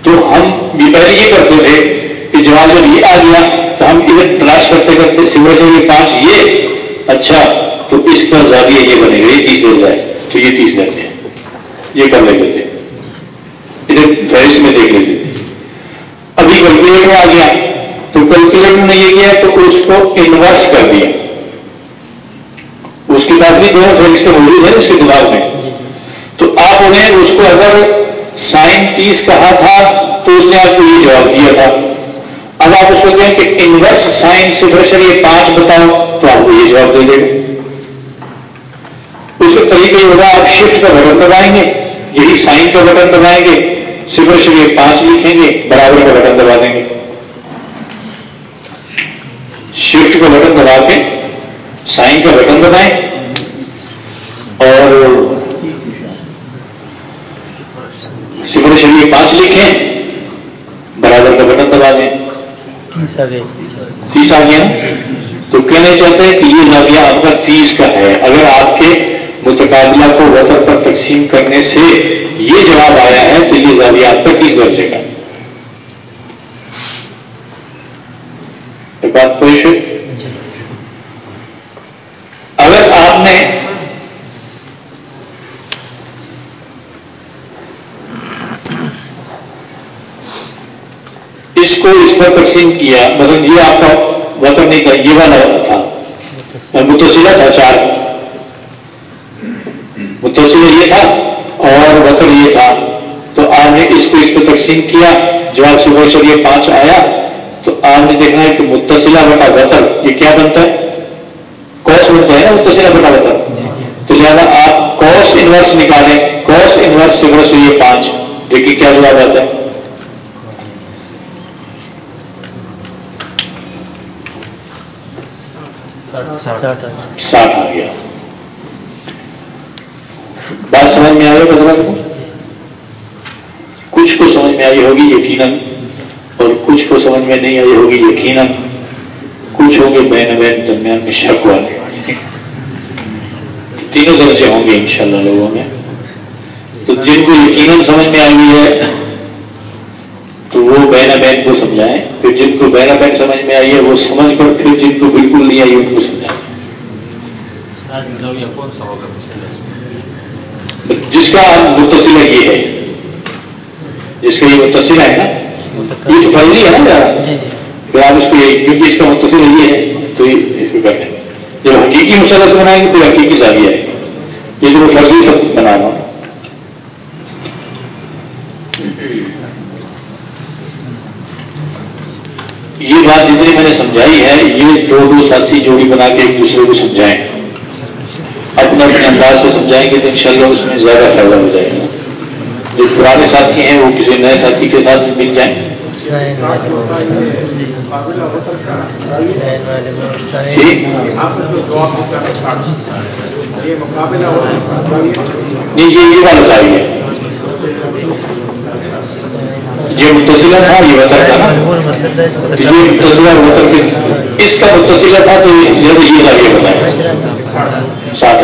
S1: تو ہم بھی پہلے یہ کرتے تھے کہ جواب جب یہ آ گیا تو ہم ادھر تلاش کرتے کرتے سفر شریع پانچ، یہ اچھا تو اس کا زاویہ یہ بنے گا، یہ تیس درجہ ہے، تو یہ تیس درجے یہ کر لیتے تھے۔ ادھر فہرست میں دیکھ لیتے ابھی کیلکولیٹر آ گیا۔ تو کیلکولیٹر نے یہ کیا تو اس کو انورس کر دیا۔ اس کے بعد بھی دونوں فہرستیں موجود ہیں، اس کے دماغ میں۔ نے اس کو اگر سائن تیس کہا تھا تو اس نے آپ کو یہ جواب دیا تھا۔ اب آپ اس کو کہیں کہ انورس سائن صفر شریف پانچ بتاؤ تو آپ کو یہ جواب دے دے۔ گا اس کا طریقہ یہ ہوگا، آپ شفٹ کا بٹن دبائیں گے، یہی سائن کا بٹن دبائیں گے، صفر شریف پانچ لکھیں گے، برابر کا بٹن دبا دیں گے۔ شفٹ کا بٹن دبا کے سائن کا بٹن دبائیں اور تیس آ گیا تو کہنا چاہتے ہیں کہ یہ زاویہ آپ کا تیس کا ہے۔ اگر آپ کے متقابلہ کو وطر پر تقسیم کرنے سے یہ جواب آیا ہے، تو یہ زاویہ آپ کا تیس درجے کا؟ بات پیش آپ نے اس کو اس پر تقسیم کیا مطلب یہ آپ کا وطن نہیں تھا یہ والا تھا متصلہ تھا چار متصلہ یہ تھا اور وطن یہ تھا تو آپ نے اس کو اس پہ تقسیم کیا جواب صبح سے یہ پانچ آیا تو آپ نے دیکھنا ہے کہ متصلہ بٹا وطن یہ کیا بنتا ہے کوس بنتا ہے نا متصلہ بٹا وطن تو لہٰذا آپ کوس انورس نکالیں کوس انورس صبح سے یہ پانچ دیکھیے کیا جواب آتا ہے ساٹھ۔ آ گیا۔ بات سمجھ میں آئے گا کو کچھ کو سمجھ میں آئی ہوگی یقیناً اور کچھ کو سمجھ میں نہیں آئی ہوگی یقیناً کچھ ہوں گے بین بین درمیان میں شک والے۔ تینوں درجے ہوں گے انشاءاللہ لوگوں میں۔ تو جن کو یقیناً سمجھ میں آئی ہے وہ بہنا بہن کو سمجھائیں پھر جن کو بہنا بہن سمجھ میں آئی ہے وہ سمجھ کر پھر جن کو بالکل نہیں آئی ان کو سمجھائیں۔ جس کا متصلہ یہ ہے۔ جس کا یہ متصلہ ہے نا؟ یہ تو فرضی ہے نا یار جی، جی۔ پھر آپ اس کو یہ کیونکہ اس کا متصلہ یہ ہے تو ہیں۔ جب حقیقی مسئلہ سے بنائیں گے پھر حقیقی زاویہ ہے۔ یہ تو فرضی سب بنا رہا ہوں۔ یہ بات جتنی میں نے سمجھائی ہے یہ دو دو ساتھی جوڑی بنا کے ایک دوسرے کو سمجھائیں۔ اپنے اپنے انداز سے سمجھائیں گے تو انشاءاللہ اس میں زیادہ فائدہ ہو جائے گا۔ جو پرانے ساتھی ہیں وہ کسی نئے ساتھی کے ساتھ مل جائیں۔ یہ والا چاہیے یہ متصلہ تھا، یہ وطر تھا نا۔ یہ متصلہ وطر کے اس کا متصلہ تھا تو یہ یہ سب یہ بتایا ساٹھ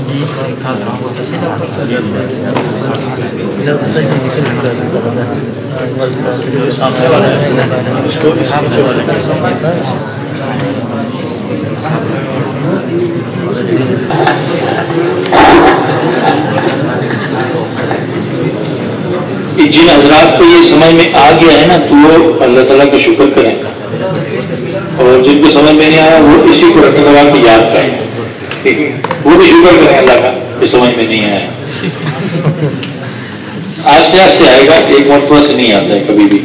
S1: جن حضرات کو یہ سمجھ میں آ گیا ہے نا، تو وہ اللہ تعالیٰ کا شکر کریں۔ اور جن کو سمجھ میں نہیں آیا، وہ اسی کو رکھنے لگا کے یاد کریں۔ [laughs] وہ بھی شکر کریں اللہ کا کہ سمجھ میں نہیں آیا۔ آستے آستے آئے گا؟ ایک مرتبہ سے نہیں آتا ہے کبھی بھی۔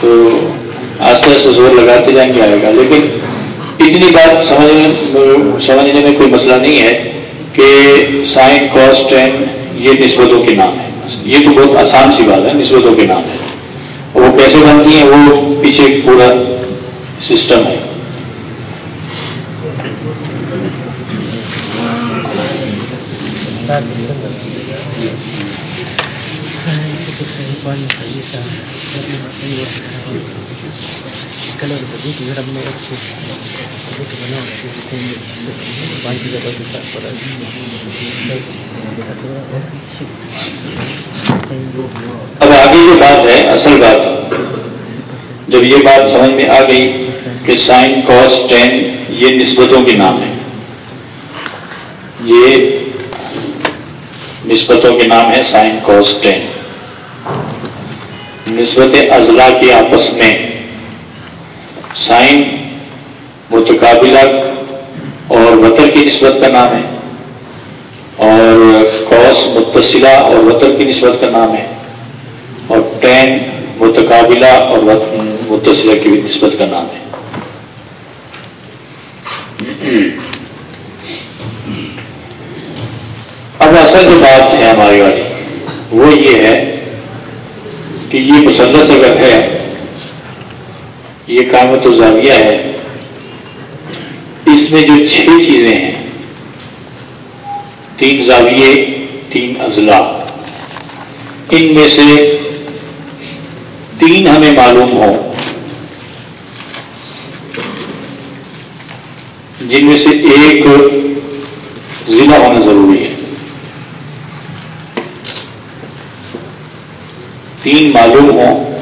S1: تو آستے آستے زور لگاتے جائیں گے، آئے گا۔ لیکن اتنی بات سمجھ سمجھنے میں کوئی مسئلہ نہیں ہے کہ سائن، کاسٹ اینڈ یہ نسبتوں کے نام ہے یہ تو بہت آسان سی بات ہے، نسبتوں کے نام ہے وہ کیسے بنتی ہیں؟ وہ پیچھے پورا سسٹم ہے۔ اب آگے جو بات ہے، اصل بات۔ جب یہ بات سمجھ میں آ گئی کہ سائن کاس ٹین یہ نسبتوں کے نام ہے یہ نسبتوں کے نام ہے سائن کاس ٹین۔ نسبت اضلاع کے آپس میں سائن متقابلہ اور وطر کی نسبت کا نام ہے اور کوس متصلہ اور وطر کی نسبت کا نام ہے اور ٹین متقابلہ اور متصلہ کی نسبت کا نام ہے۔ اب اصل جو بات ہے ہماری والی، وہ یہ ہے کہ یہ مسلس اگر ہے، یہ کام تو زاویہ ہے، اس میں جو چھ چیزیں ہیں، تین زاویے، تین اضلاع، ان میں سے تین ہمیں معلوم ہوں، جن میں سے ایک ضلع ہونا ضروری ہے۔ تین معلوم ہوں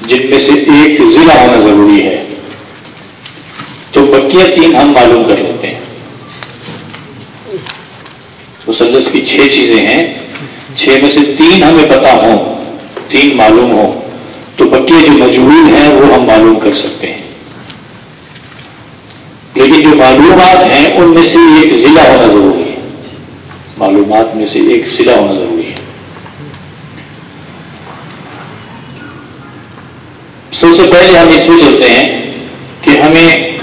S1: جن میں سے ایک ضلع ہونا ضروری ہے۔ تو بقیہ تین ہم معلوم کر لیتے ہیں۔ مسلس کی چھ چیزیں ہیں۔ چھ میں سے تین ہمیں پتا ہوں، تین معلوم ہوں۔ تو بقیہ جو مجبور ہیں وہ ہم معلوم کر سکتے ہیں۔ لیکن جو معلومات ہیں ان میں سے ایک ضلع ہونا ضروری ہے۔ معلومات میں سے ایک ضلع ہونا ضروری ہے۔ سب سے پہلے ہم اس میں چلتے ہیں کہ ہمیں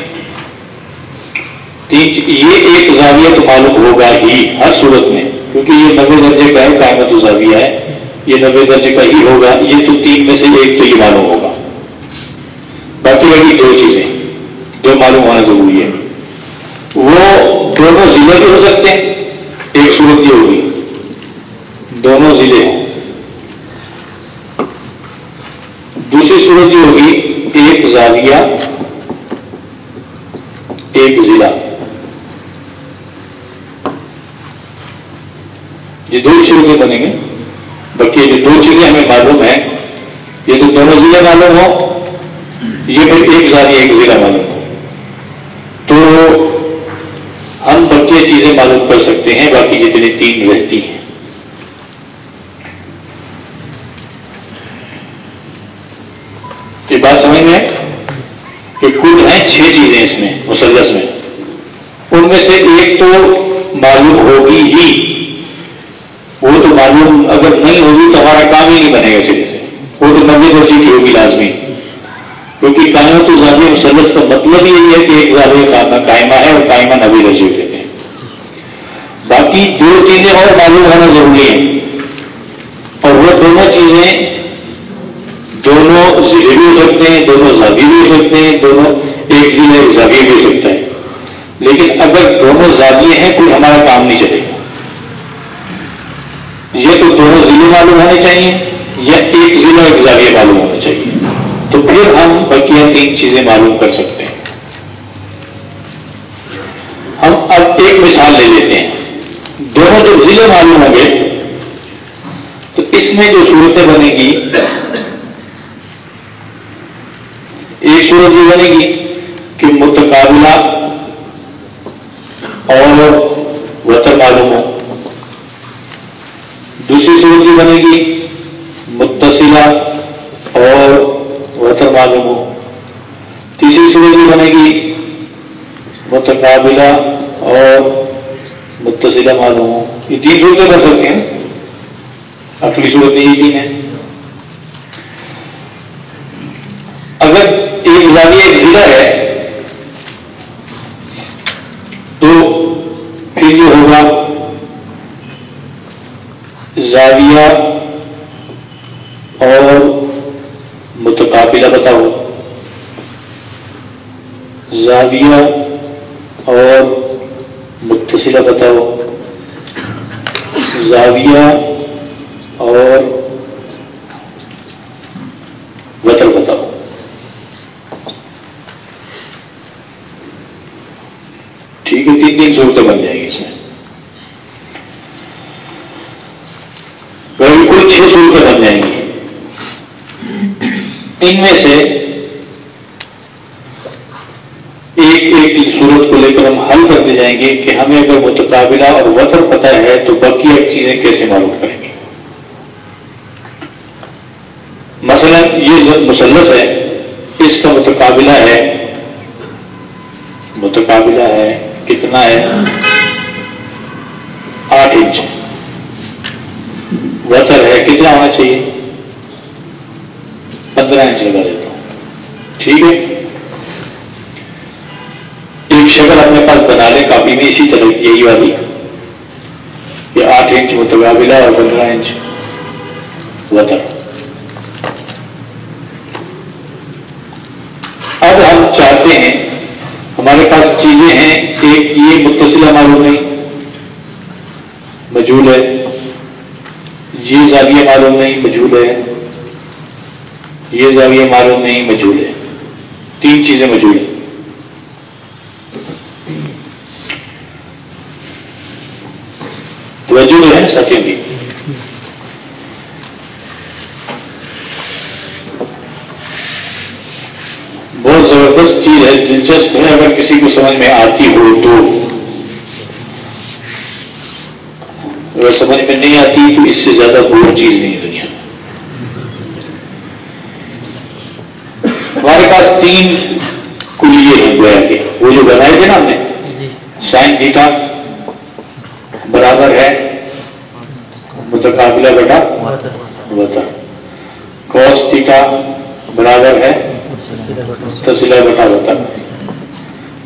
S1: یہ ایک زاویہ تو معلوم ہوگا ہی ہر صورت میں، کیونکہ یہ نبے درجے کا ہے قائمت زاویہ ہے۔ یہ نبے درجے کا ہی ہوگا، یہ تو تین میں سے ایک تو یہ معلوم ہوگا۔ باقی رہی دو چیزیں، جو معلوم ہونا ضروری ہے۔ وہ دونوں ضلع بھی ہو سکتے ہیں، ایک صورت یہ ہوگی۔ دونوں ضلع ہوں۔ دوسری صورت یہ ہوگی، ایک زاویہ، ایک ضلع۔ یہ دو صورتیں بنیں گے باقی جو دو چیزیں ہمیں معلوم ہیں، یہ تو دونوں ضلع معلوم ہو یہ پھر ایک زاویہ، ایک ضلع معلوم ہو تو ہم بقیہ چیزیں معلوم کر سکتے ہیں، باقی جتنی تین رہتی ہیں۔ یہ بات سمجھ میں کہ کل ہیں چھ چیزیں اس میں، مسلس میں۔ ان میں سے ایک تو معلوم ہوگی ہی۔ وہ تو معلوم اگر نہیں ہوگی تو ہمارا کام ہی نہیں بنے گا سرے سے وہ تو نبی درجے کی ہوگی لازمی۔ کیونکہ کائمہ تو زاویہ مسلس کا مطلب یہی ہے کہ ایک زاویہ قائمہ ہے اور قائمہ نبی درجے کہتے ہیں۔ باقی دو چیزیں اور معلوم ہونا ضروری ہیں۔ اور وہ دونوں چیزیں دونوں ضلع بھی ہو سکتے ہیں، دونوں زاویے بھی ہو سکتے ہیں، دونوں ایک ضلع ایک زاویہ بھی ہو سکتا ہے۔ لیکن اگر دونوں زاویے ہیں، کوئی ہمارا کام نہیں چلے گا۔ یہ تو دونوں ضلع معلوم ہونے چاہیے، یا ایک ضلع ایک زاویہ معلوم ہونا چاہیے۔ تو پھر ہم بقیہ تین چیزیں معلوم کر سکتے ہیں۔ ہم اب ایک مثال لے لیتے ہیں۔ دونوں جب ضلع معلوم ہوں گے، تو اس میں جو صورتیں بنے گی ایک صورت یہ بنے گی کہ متقابلہ اور وطن معلوم ہو دوسری صورت یہ بنے گی متصلہ اور وطن معلوم ہو تیسری صورت یہ بنے گی متقابلہ اور متصلہ معلوم ہو یہ تین صورتیں بن سکتے ہیں اگلی صورت یہ تین ہے اگر ایک زاویہ ایک ضلع ہے تو پھر یہ ہوگا زاویہ اور متقابلہ بتاؤ زاویہ اور متصلہ بتاؤ زاویہ اور وطر بتاؤ ٹھیک ہے تین تین صورتیں بن جائیں گی اس میں بالکل چھ صورتیں بن جائیں گی ان میں سے ایک ایک صورت کو لے کر ہم حل کرتے جائیں گے کہ ہمیں اگر متقابلہ اور وطر پتہ ہے تو باقی اب چیزیں کیسے معلوم کریں گے مسلس ہے اس کا متقابلہ ہے متقابلہ ہے کتنا ہے آٹھ انچ وطر ہے کتنا ہونا چاہیے پندرہ انچ لگا دیتا ہوں ٹھیک ہے ایک شکل اپنے پاس بنا لے کاپی میں اسی طرح کی یہی والی کہ آٹھ انچ متقابلہ اور پندرہ انچ وطر اب ہم چاہتے ہیں ہمارے پاس چیزیں ہیں ایک یہ متصلہ معلوم نہیں مجھول ہے یہ زاویہ معلوم نہیں مجھول ہے یہ زاویہ معلوم نہیں مجھول ہے تین چیزیں موجود ہیں۔ توجہ جو ہے نا ساتھیوں کی بہت زبردست چیز ہے، دلچسپ ہے۔ اگر کسی کو سمجھ میں آتی ہو تو۔ اگر سمجھ میں نہیں آتی تو اس سے زیادہ بری چیز نہیں دنیا۔ میں ہمارے پاس تین کلیے ہیں گویا کے۔ وہ جو بنائے تھے نا ہم نے
S2: جی۔
S1: سائن تھیٹا برابر ہے متقابلہ بیٹا وطن۔ کوس تھیٹا برابر ہے تصلہ بٹا وطن۔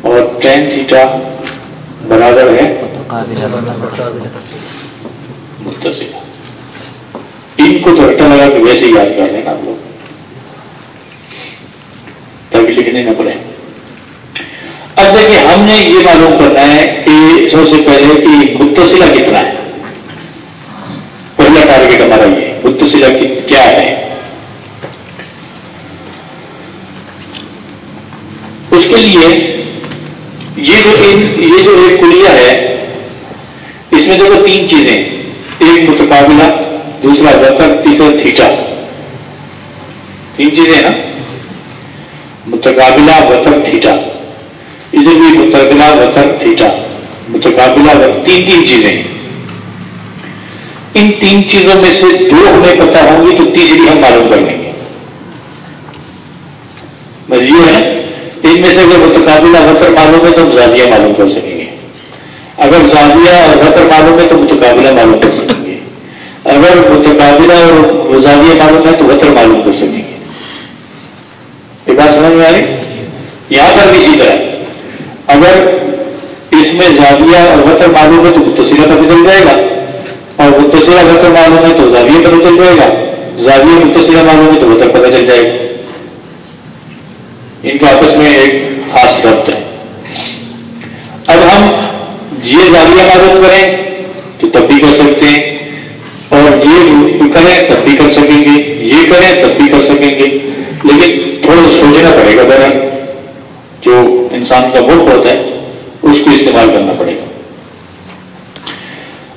S1: اور ٹین تھیٹا برابر ہے متصلہ ان کو تو رٹا لگا کے ویسے یاد کر لینا آپ لوگ۔ تاکہ لکھنے نہ پڑے۔ اب دیکھیے ہم نے یہ معلوم کرنا ہے کہ سب سے پہلے کہ متصلہ کتنا ہے۔ پہلا ٹارگیٹ ہمارا یہ متصلہ کیا ہے؟ اس کے لیے یہ جو یہ جو ایک کلیا ہے، اس میں دیکھو تین چیزیں۔ ایک متقابلہ، دوسرا وطن، تیسرا تھیٹا۔ تین چیزیں نا؟ متقابلہ وطن تھیٹا۔ ادھر بھی متقلا وطن تھیٹا۔ متقابلہ تین تین چیزیں ان تین چیزوں میں سے دو ہمیں پتا ہوں گی تو تیسری ہم معلوم کر لیں گے۔ یہ ہے؟ ان میں سے اگر متقابلہ وطر معلوم ہے تو ہم زاویہ معلوم کر سکیں۔ گے اگر زاویہ اور وطر معلوم ہے تو متقابلہ معلوم کر سکیں گے۔ اگر متقابلہ اور زاویہ معلوم ہے تو وطر معلوم کر سکیں گے۔ یہ بات سمجھ میں آئی؟ یہاں پر بھی اسی طرح۔ اگر اس میں زاویہ اور وطر معلوم ہے تو متصلہ پتہ چل جائے گا۔ اور متصلہ وطر معلوم ہے تو زاویہ پتہ چل جائے گا۔ زاویہ متصلہ معلوم ہے تو وطر پتہ چل جائے گا۔ ان کا آپس میں ایک خاص ربط ہے اب ہم یہ زاویہ معلوم کریں تو تب بھی کر سکتے ہیں۔ اور یہ کریں تب بھی کر سکیں گے۔ یہ کریں تب بھی کر سکیں گے۔ لیکن تھوڑا سوچنا پڑے گا بہرحال جو انسان کا ملک ہوتا ہے، اس کو استعمال کرنا پڑے گا۔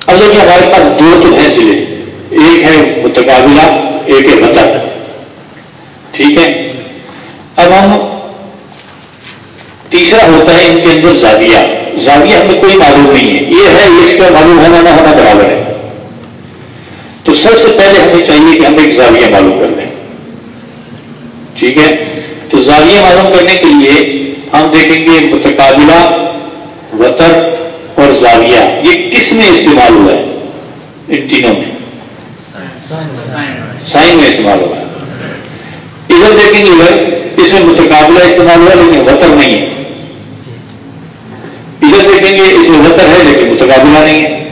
S1: اب دیکھیے ہمارے پاس دو تو ہیں ضلع۔ ایک ہے متقابلہ، ایک ہے وطن ٹھیک ہے؟ اب ہم تیسرا ہوتا ہے ان کے اندر زاویہ۔ زاویہ ہمیں کوئی معلوم نہیں ہے۔ یہ ہے اس کا معلوم ہونا، نہ ہونا برابر ہے۔ تو سب سے پہلے ہمیں چاہیے کہ ہم ایک زاویہ معلوم کر لیں۔ ٹھیک ہے؟ تو زاویہ معلوم کرنے کے لیے ہم دیکھیں گے متقابلہ وطر اور زاویہ۔ یہ کس میں استعمال ہوا ہے؟ ان تینوں میں۔ سائن میں استعمال ہوا۔ ہے ادھر دیکھیں گے ادھر، اس میں متقابلہ استعمال ہوا لیکن وطر نہیں ہے۔ دیکھیں گے اس میں وطر ہے لیکن متقابلہ نہیں ہے۔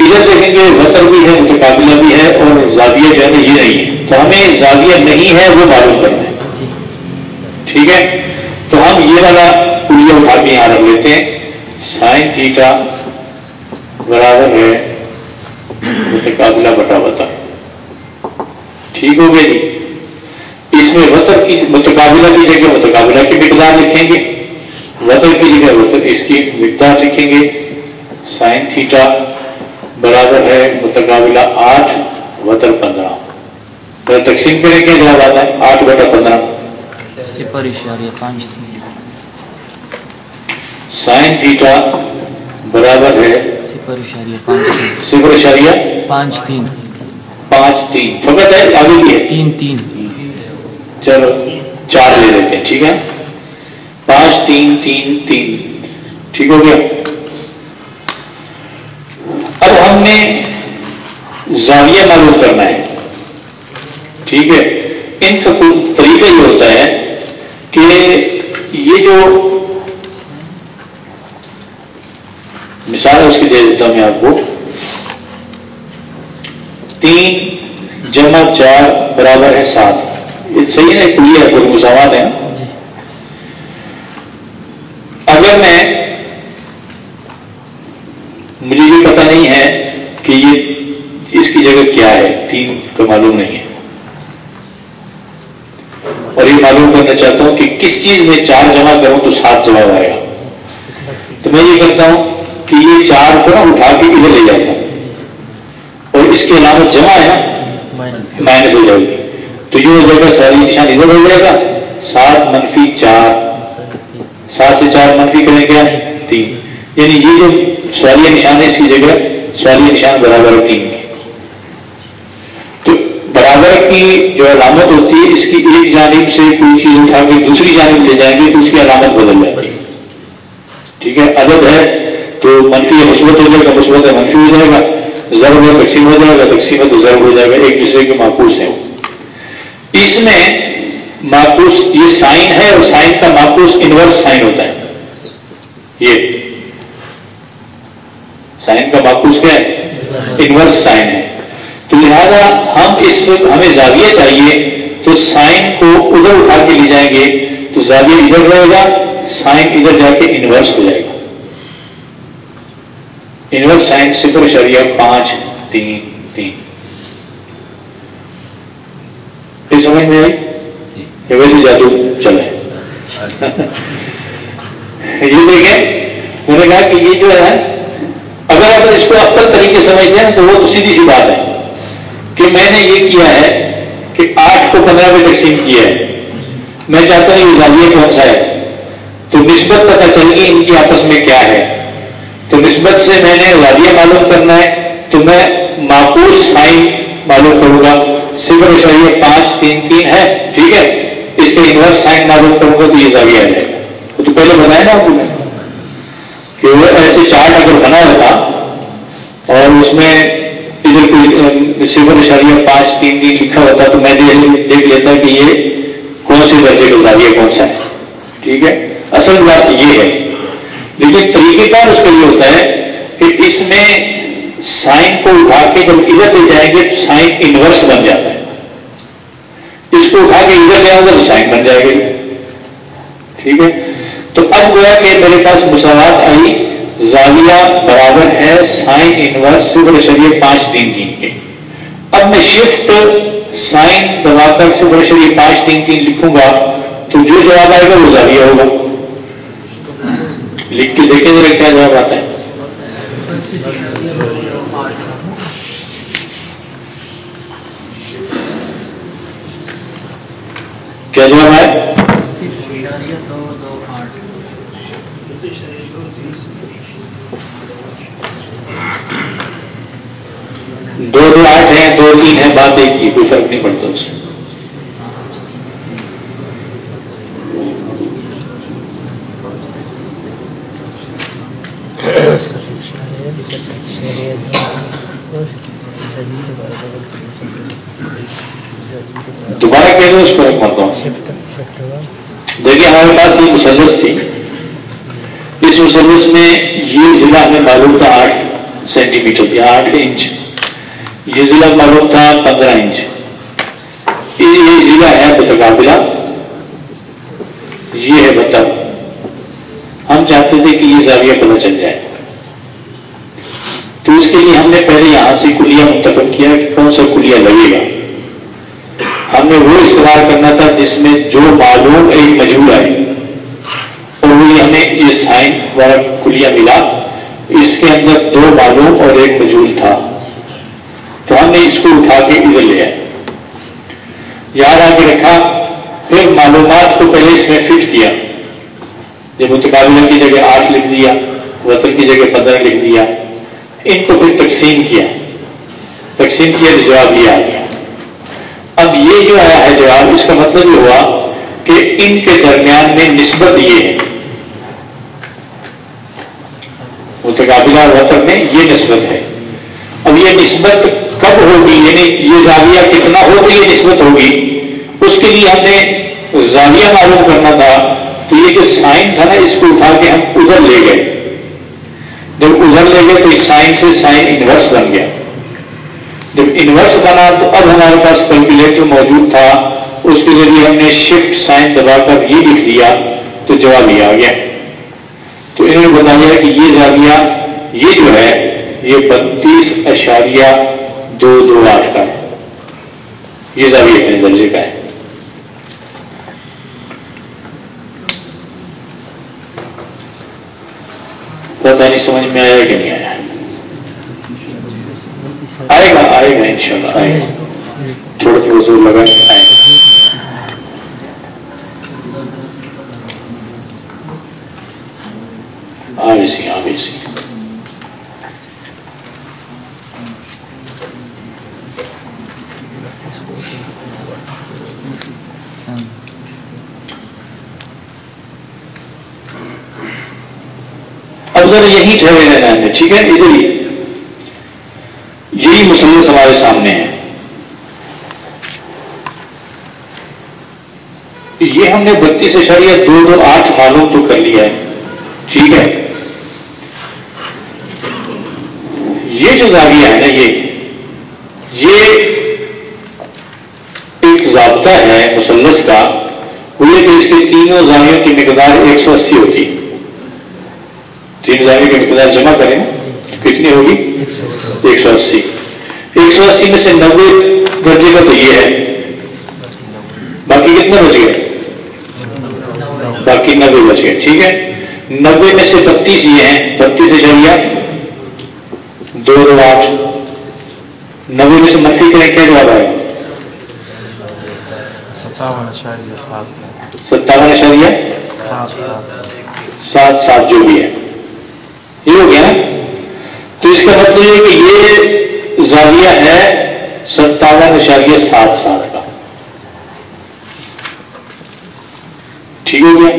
S1: ادھر دیکھیں گے وطر بھی ہے، متقابلہ بھی ہے اور زاویہ جو ہے نا یہ نہیں ہے۔ تو ہمیں زاویہ نہیں ہے وہ معلوم کرنا ہے۔ ٹھیک ہے؟ تو ہم یہ والا پوریا اٹھا کے یہاں رکھ لیتے ہیں۔ سائن تھیٹا برابر ہے۔ متقابلہ بٹا وطر ٹھیک ہو گیا جی۔ اس میں وطر کی متقابلہ کی جگہ متقابلہ کی مقدار لکھیں گے۔ وطر کی جگہ وطر اس کی مقدار لکھیں گے۔ سائن تھیٹا برابر ہے متقابلہ آٹھ وطر پندرہ۔ تقسیم کریں گے جواب آتا ہے آٹھ بٹا پندرہ۔ سائن تھیٹا برابر ہے۔ صفر اشاریہ
S2: پانچ تین۔
S1: پانچ تین۔ فقط ہے آگے بھی ہے۔
S2: تین تین۔
S1: چلو چار لے لیتے ہیں ٹھیک ہے؟ پانچ، تین تین تین۔ ٹھیک ہو گیا؟ اب ہم نے زاویہ معلوم کرنا ہے۔ ٹھیک ہے؟ ان کا طریقہ یہ ہوتا ہے کہ یہ جو مثال اس کی دے دیتا ہوں میں آپ کو۔ تین جمع چار برابر ہے سات۔ یہ صحیح ہے کلی ہے، کوئی مساوات ہے اگر میں مجھے یہ پتہ نہیں ہے کہ یہ اس کی جگہ کیا ہے تین کا معلوم نہیں ہے۔ اور یہ معلوم کرنا چاہتا ہوں کہ کس چیز میں چار جمع کروں تو سات جواب آئے گا۔ تو میں یہ کرتا ہوں کہ یہ چار کو نا اٹھا کے ادھر لے جاتا ہوں۔ اور اس کے علاوہ جمع ہے نا مائنس ہو جائے گی۔ تو یہ ہو جائے گا ساری نشان ادھر ہو جائے گا سات منفی چار سات سے چار منفی کریں گے تین۔ یعنی یہ جو سوالیہ نشان ہے، اس کی جگہ سوالیہ نشان برابر تین۔ کے تو برابر کی جو علامت ہوتی ہے، اس کی ایک جانب سے کوئی چیز اٹھا کے دوسری جانب لے جائیں گے، تو اس کی علامت بدل جاتی ہے۔ ٹھیک ہے؟ عدد ہے تو منفی مثبت ہو جائے گا، مثبت ہے منفی ہو جائے گا۔ ضرب تقسیم ہو جائے گا، تقسیم ہے تو ضرب ہو جائے گا، ایک دوسرے کے معقوس ہیں۔ اس میں معقوس یہ سائن ہے اور سائن کا معقوس انورس سائن ہوتا ہے۔ یہ سائن کا معقوس کیا ہے؟ انورس سائن ہے۔ تو لہذا ہم اس ہمیں زاویہ چاہیے تو سائن کو ادھر اٹھا کے لے جائیں گے تو زاویہ ادھر رہے گا، سائن ادھر جا کے انورس ہو جائے گا۔ انورس سائن صفر شریعہ پانچ، تین تین۔ سمجھ میں آئی؟ ویسے جادو چلے۔ [laughs] یہ دیکھیں، میں نے کہا کہ یہ جو ہے، اگر اگر اس کو اب طریقے سمجھتے ہیں، تو وہ تو سیدھی سی بات ہے کہ میں نے یہ کیا ہے کہ آٹھ کو پندرہ میں تقسیم کیا ہے۔ میں چاہتا ہوں یہ زاویہ کون سا ہے؟ تو نسبت پتہ چل گئی ان کی آپس میں کیا ہے۔ تو نسبت سے میں نے زاویہ معلوم کرنا ہے، تو میں معقوس سائن معلوم کروں گا۔ صفر اشاریہ پانچ تین تین ہے، ٹھیک ہے؟ اس کے انورس سائن معلوم کروں گا تو یہ زاویہ آ جائے گا وہ تو پہلے بنایا نا آپ نے، کہ وہ ایسے چارٹ اگر بنا ہوتا اور اس میں ادھر کوئی صفر اشاریہ پانچ، تین تین لکھا ہوتا تو میں دیکھ لیتا کہ یہ کون سے درجے کا زاویہ کون سا ہے۔ ٹھیک ہے؟ اصل بات یہ ہے۔ لیکن طریقہ کار اس کا یہ ہوتا ہے کہ اس میں سائن کو اٹھا کے جب ادھر لے جائیں گے تو سائن انورس بن جاتا ہے۔ اس کو اٹھا کے ادھر لے آؤ گا تو سائن بن جائے گا ٹھیک ہے؟ تو اب گویا کہ میرے پاس مساوات آئی۔ زاویہ برابر ہے سائن انورس صفر شریف پانچ تین تین کے۔ اب میں شفٹ سائن دبا کر صفر شریف پانچ تین تین لکھوں گا۔ تو جو جواب آئے گا وہ زاویہ ہوگا۔ لکھ کے دیکھیں ذرا کیا جواب آتا ہے۔ کیا جواب ہے؟ دو دو آٹھ ہیں، دو تین ہے بات ایک کی کوئی فرق نہیں پڑتا اس سے۔ دوبارہ کہہ دو، اس کو مرتا ہوں۔ دیکھیے ہمارے پاس یہ مسلس تھی۔ اس مسلس میں یہ ضلع ہمیں معلوم تھا آٹھ سینٹی میٹر یا آٹھ انچ۔ یہ ضلع معلوم تھا پندرہ انچ۔ یہ ضلع ہے بتقابلہ یہ ہے بتا ہم چاہتے تھے کہ یہ زاویہ پتہ چل جائے۔ تو اس کے لیے ہم نے پہلے یہاں سے کلیا منتخب کیا کہ کون سا کلیا لگے گا۔ ہم نے وہ استعمال کرنا تھا جس میں جو معلوم ایک مجبور آئے اور وہی ہمیں یہ سائن والا کلیا ملا۔ اس کے اندر دو معلوم اور ایک مجھول تھا۔ تو ہم نے اس کو اٹھا کے ادھر لیا یاد آ کے رکھا، پھر معلومات کو پہلے اس میں فٹ کیا۔ جب متقابلہ کی جگہ آٹھ لکھ دیا، وطن کی جگہ پندرہ لکھ دیا۔ ان کو پھر تقسیم کیا۔ تقسیم کیا تو جواب یہ آ گیا۔ اب یہ جو آیا ہے جواب اس کا مطلب یہ ہوا کہ ان کے درمیان میں نسبت یہ ہے۔ متقابلہ وطن میں یہ نسبت ہے۔ اب یہ نسبت کب ہوگی؟ یعنی یہ زاویہ کتنا ہو تو یہ نسبت ہوگی؟ اس کے لیے ہم نے زاویہ معلوم کرنا تھا۔ تو یہ جو سائن تھا نا، اس کو اٹھا کے ہم ادھر لے گئے۔ جب ادھر لے گئے تو سائن سے سائن انورس بن گیا۔ جب انورس بنا تو اب ہمارے پاس کیلکولیٹر موجود تھا، اس کے ذریعے ہم نے شفٹ سائن دبا کر یہ لکھ دیا، تو جواب یہ آ گیا۔ تو انہوں نے بتایا کہ یہ زاویہ، یہ جو ہے، یہ بتیس اشاریہ دو دو آٹھ کا ہے۔ یہ زاویہ کتنے درجے کا ہے۔ پتا نہیں سمجھ میں آیا کہ نہیں آیا۔ آئے گا آئے آئے گا۔ تھوڑا تھوڑا زور لگا آئے گا۔ آویسی جی، آویسی جی۔ اب ذرا یہی ٹھہرے رہنا ہے ٹھیک ہے؟ ادھر ہی۔ یہی مسلس ہمارے سامنے ہے یہ ہم نے بتیس اشاریہ دو دو آٹھ معلوم تو کر لیا ہے۔ ٹھیک ہے۔ یہ جو زاویہ ہے نا یہ یہ ایک ضابطہ ہے مسلس کا۔ وہ یہ کہ اس کے تینوں زاویوں کی مقدار ایک سو اسی ہوتی۔ تین زاویوں کی مقدار جمع کریں، کتنی ہوگی؟ ایک سو اسی۔ ایک سو اسی میں سے نبے درجے کا تو یہ ہے۔ باقی کتنے بچ گئے؟ باقی نبے بچ گئے ٹھیک ہے۔ نبے میں سے بتیس یہ ہیں۔ بتیس اشاریہ دو دو آٹھ۔ نبے میں سے منفی کریں کیا جواب آئے؟ ستاون اشاریہ سات سات جو بھی ہے۔ یہ ہو گیا نا؟ تو اس کا مطلب یہ کہ یہ زاویہ ہے ستاون اشاریہ سات سات کا۔ ٹھیک ہو گیا؟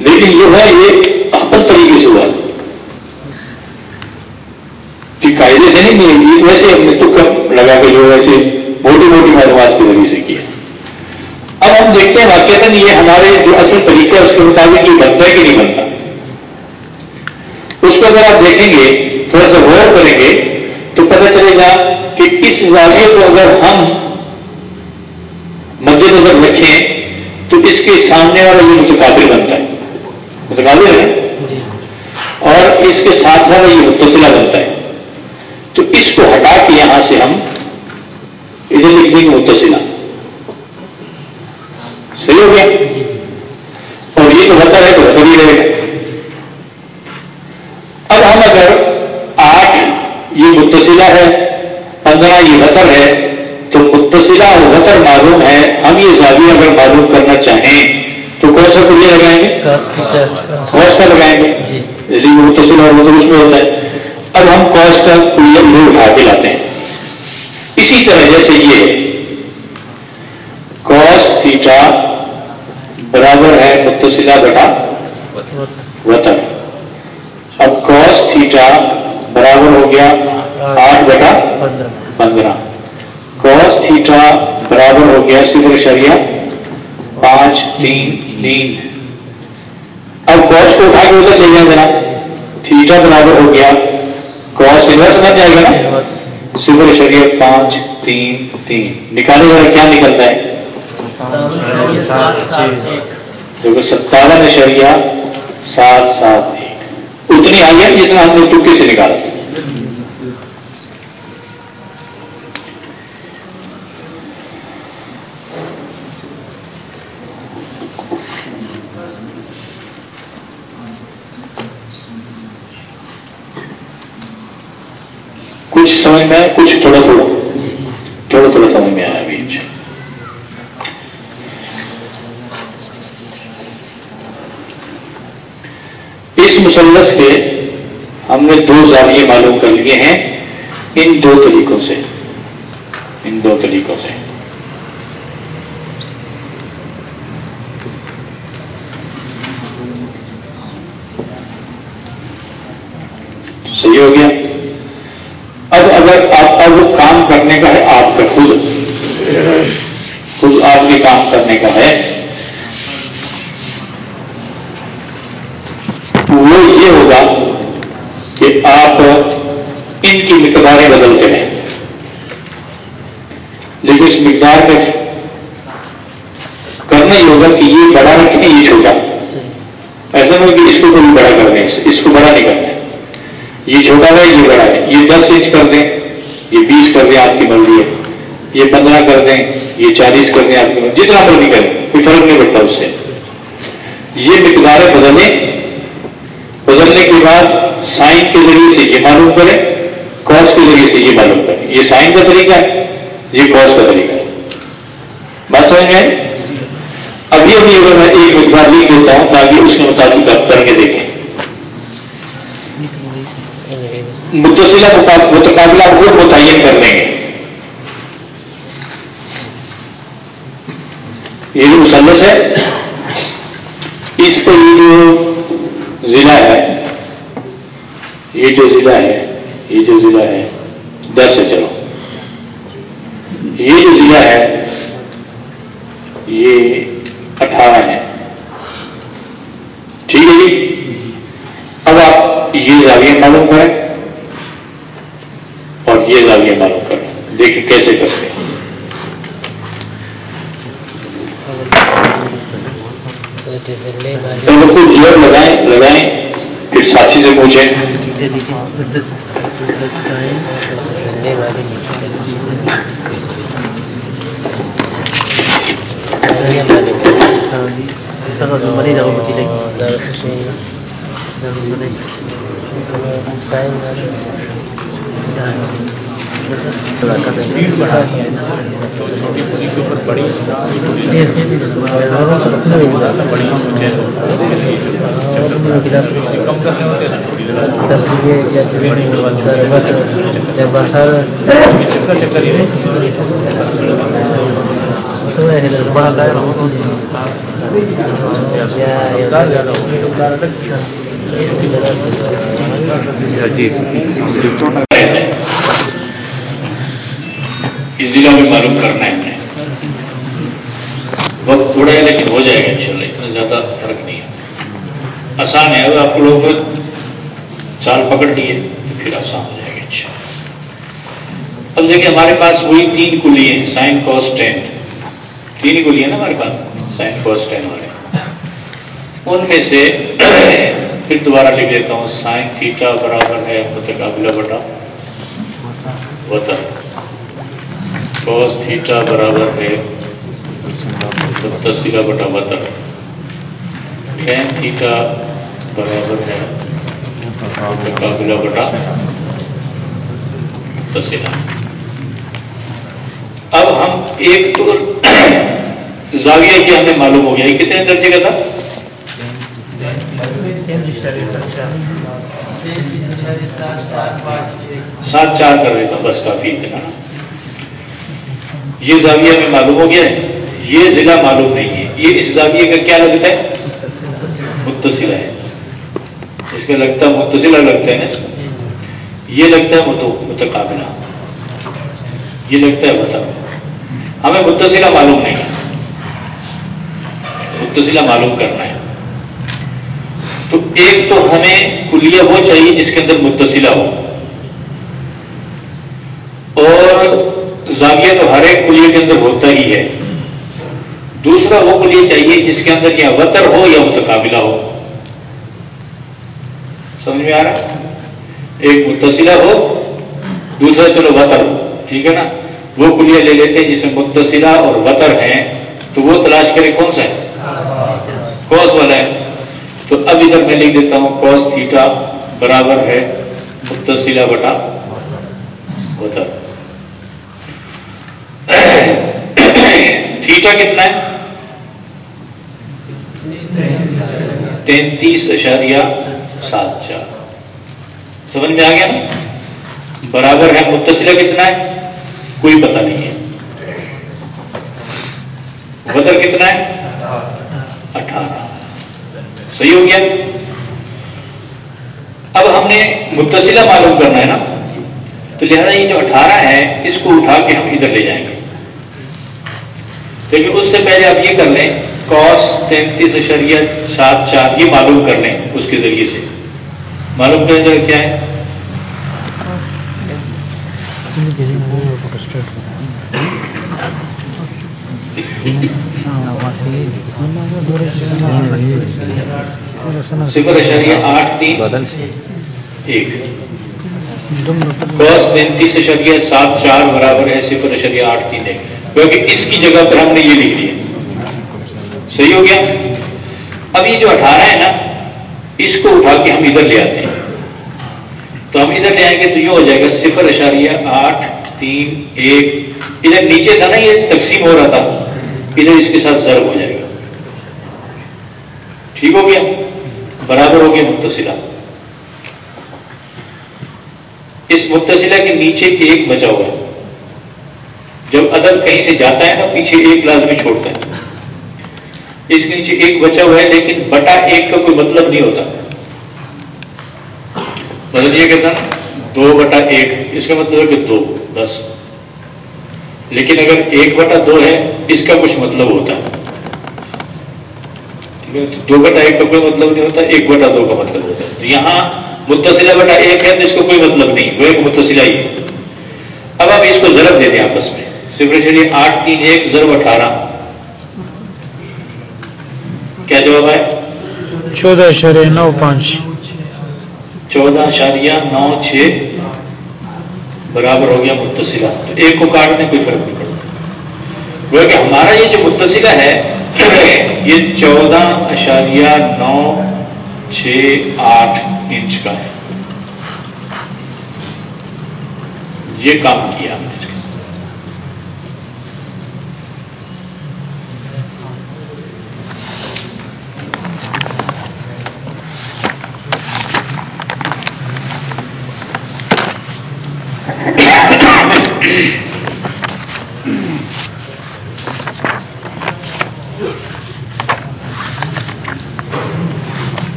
S1: لیکن جو ہے یہ اپن طریقے سے ہوا۔ ٹھیک قاعدے سے نہیں، یہ ویسے ہم نے تک لگا کے جو ویسے موٹی موٹی معلومات کے ذریعے سے کیا۔ اب ہم دیکھتے ہیں واقع یہ ہمارے جو اصل طریقہ ہے، اس کے مطابق یہ بنتا ہے کہ نہیں بنتا۔ اس کو اگر آپ دیکھیں گے تھوڑا سا غور کریں گے تو پتہ چلے گا کہ اس زاویے کو اگر ہم مد نظر رکھیں تو اس کے سامنے والا یہ متقابل بنتا ہے۔ متقابل ہے؟ جی۔ اور اس کے ساتھ والا یہ متصلہ بنتا ہے۔ تو اس کو ہٹا کے یہاں سے ہم ادھر لکھ دیں گے متصلہ۔ صحیح ہو گیا؟ اور یہ تو بتا ہے تو بتا ہی رہے گا۔ اب ہم اگر یہ متصلہ ہے پندرہ یہ وطر ہے تو متصلہ اور وطر معلوم ہے۔ ہم یہ زاویہ اگر معلوم کرنا چاہیں تو کون سا کلیہ لگائیں گے؟ کوس کا لگائیں گے؟ یعنی متصل اور وطر اس میں ہوتا ہے۔ اب ہم کوس کا کلیہ ادھر اٹھا کے لاتے ہیں۔ اسی طرح جیسے یہ کوس تھیٹا برابر ہے متصلہ بٹا وطن۔ اب کوس تھیٹا برابر ہو گیا۔ آٹھ بٹا پندرہ۔ کوس تھیٹا برابر ہو گیا صفر اشریہ پانچ تین تین۔ اب کوس کو اٹھا کے ادھر لے جائیں ذرا تھیٹا برابر ہو گیا۔ کوس انورس بن جائے گا نا؟ صفر اشریہ پانچ تین تین۔ نکالے ذرا کیا نکلتا ہے؟ دیکھو ستاون اشریہ سات سات اتنی آئی ہے جتنا ہم نے ٹوکے سے نکالا کچھ سمجھ میں آیا کچھ تھوڑا تھوڑا تھوڑا تھوڑا سمجھ میں آیا بیچ۔ اس مسلس کے ہم نے دو زاویے معلوم کر لیے ہیں، ان دو طریقوں سے۔ ان دو طریقوں سے۔ صحیح ہو گیا؟ کا ہے۔ وہ یہ ہوگا کہ آپ ان کی مقداریں بدلتے رہیں لیکن اس مقدار میں کرنا ہی ہوگا کہ یہ بڑا رکھیں، یہ چھوٹا۔ ایسا نہیں کہ اس کو کبھی بڑا کر دیں، اس کو بڑا نہیں کرنا یہ چھوٹا ہے، یہ بڑا ہے۔ یہ دس انچ کر دیں، یہ بیس کر دیں آپ کی مرضی ہے یہ پندرہ کر دیں یہ چالیس کر دیں آپ کی مرضی جتنا مرضی کریں، کوئی فرق نہیں پڑتا اس سے۔ یہ مقداریں بدلیں بدلنے کے بعد سائن کے ذریعے سے یہ معلوم کریں کاس کے ذریعے سے یہ معلوم کریں۔ یہ سائن کا طریقہ ہے، یہ کاس کا طریقہ ہے۔ بات سمجھ میں ابھی ابھی اگر میں ایک مقدار لکھ دیتا ہوں، تاکہ اس کے مطابق آپ کر کے دیکھیں۔ متصلہ متقابلہ خود متعین کر دیں گے۔ یہ جو مسلس ہے، اس کا یہ جو ضلع ہے، یہ جو ضلع ہے، یہ جو ضلع ہے دس ہے چلو۔ یہ جو ضلع ہے، یہ اٹھارہ ہے۔ ٹھیک ہے جی؟ اب آپ یہ زاویہ معلوم کریں اور یہ زاویہ معلوم کریں۔ دیکھیں کیسے کرتے ہیں بالکل جیئر لگائیں لگائیں پھر ساتھی سے پوچھیں۔ ہاں۔ جو چھوٹی پولی کے اوپر بڑی کم بڑا جی۔ ضلع میں معلوم کرنا ہے۔ ہمیں وقت تھوڑا ہے لیکن ہو جائے گا انشاءاللہ، اتنا زیادہ فرق نہیں ہے۔ آسان ہے آپ کو لوگ چال پکڑ لیے، پھر آسان ہو جائے گا اچھا اب دیکھیں، ہمارے پاس وہی تین کلی ہیں، سائن کوس ٹین تین ہی کلی ہیں نا ہمارے پاس؟ سائن کوس ٹین والے۔ ان میں سے پھر دوبارہ لکھ دیتا ہوں، سائن تھیٹا برابر ہے مطلب متقابلہ بٹا۔ وطن کوس تھیٹا برابر ہے متصلہ بٹا وطن ٹین تھیٹا برابر ہے متقابلہ بٹا متصلہ اب ہم ایک تو زاویہ کی ہمیں معلوم ہو گیا یہ کتنے درجے کا تھا سات چار کر دیتا ہوں بس کافی اتنا یہ زاویہ میں معلوم ہو گیا ہے۔ یہ ضلع معلوم نہیں ہے۔ یہ اس زاویے کا کیا لگتا ہے؟ متصلہ ہے۔ اس کا لگتا ہے متصلہ لگتا ہے نا۔ یہ لگتا ہے متقابلہ۔ یہ لگتا ہے بتا ہمیں متصلہ معلوم نہیں ہے۔ متصلہ معلوم کرنا ہے۔ تو ایک تو ہمیں کلیہ وہ چاہیے جس کے اندر متصلہ ہو۔ اور زاویہ تو ہر ایک کلیے کے اندر ہوتا ہی ہے۔ دوسرا وہ کلیہ چاہیے جس کے اندر یا وطر ہو یا متقابلہ ہو۔ سمجھ میں آ رہا ایک متصلہ ہو، دوسرا چلو وطر ہو، ٹھیک ہے نا؟ وہ کلیہ لے لیتے ہیں جس میں متصلہ اور وطر ہیں۔ تو وہ تلاش کرے کون سا ہے؟ کوس والا ہے۔ تو اب ادھر میں لکھ دیتا ہوں کوس تھیٹا برابر ہے، متصلہ بٹا وطر۔ تھیٹا کتنا ہے؟ تینتیس اشاریہ سات چار۔ سمجھ میں آ گیا نا؟ برابر ہے، متصلہ کتنا ہے؟ کوئی پتہ نہیں ہے۔ وطر کتنا ہے؟ اٹھارہ۔ صحیح ہو گیا؟ اب ہم نے متصلہ معلوم کرنا ہے نا؟ تو لہذا یہ جو اٹھارہ ہے، اس کو اٹھا کے ہم ادھر لے جائیں گے۔ لیکن اس سے پہلے آپ یہ کر لیں کاس تینتیس اشریہ سات چار یہ معلوم کر لیں اس کے ذریعے سے۔ معلوم کرنے جائے کیا ہے؟ صفر اشریہ آٹھ تین ایک۔ کاس تینتیس اشریہ سات چار برابر ہے، صفر اشریہ آٹھ تین ایک۔ کیونکہ اس کی جگہ پر ہم نے یہ لکھ لیا۔ صحیح ہو گیا؟ اب یہ جو اٹھارہ ہے نا، اس کو اٹھا کے ہم ادھر لے آتے ہیں۔ تو ہم ادھر لے آئیں گے تو یہ ہو جائے گا صفر اشاریہ آٹھ تین ایک۔ ادھر نیچے تھا نا یہ تقسیم ہو رہا تھا۔ ادھر اس کے ساتھ ضرب ہو جائے گا۔ ٹھیک ہو گیا؟ برابر ہو گیا متصلہ۔ اس متصلہ کے نیچے ایک بچا ہوا جب ادب کہیں سے جاتا ہے نا، پیچھے ایک لازمی چھوڑتا ہے۔ اس کے نیچے ایک بچا ہوا ہے، لیکن بٹا ایک کا کوئی مطلب نہیں ہوتا۔ مطلب یہ کہتا نا، دو بٹا ایک۔ اس کا مطلب ہے کہ دو، بس۔ لیکن اگر ایک بٹا دو ہے، اس کا کچھ مطلب ہوتا۔ ہے دو بٹا ایک کا کوئی مطلب نہیں ہوتا، ایک بٹا دو کا مطلب ہوتا۔ ہے تو یہاں متصلہ بٹا ایک ہے، تو اس کو کوئی مطلب نہیں۔ وہ ایک متصلہ ہی ہے۔ اب آپ اس کو ضرب دے دیں آپس میں۔ صفر چلیے آٹھ تین ایک ضرب اٹھارہ۔ کیا جواب ہے؟
S3: چودہ اشاریہ نو پانچ۔
S1: چودہ اشاریہ نو چھ۔ برابر ہو گیا متصلہ۔ تو ایک کو کاٹنے کوئی فرق نہیں پڑتا۔ وہ کہ ہمارا یہ جو متصلہ ہے یہ چودہ اشاریہ نو چھ آٹھ انچ کا ہے۔ یہ کام کیا۔ ہم نے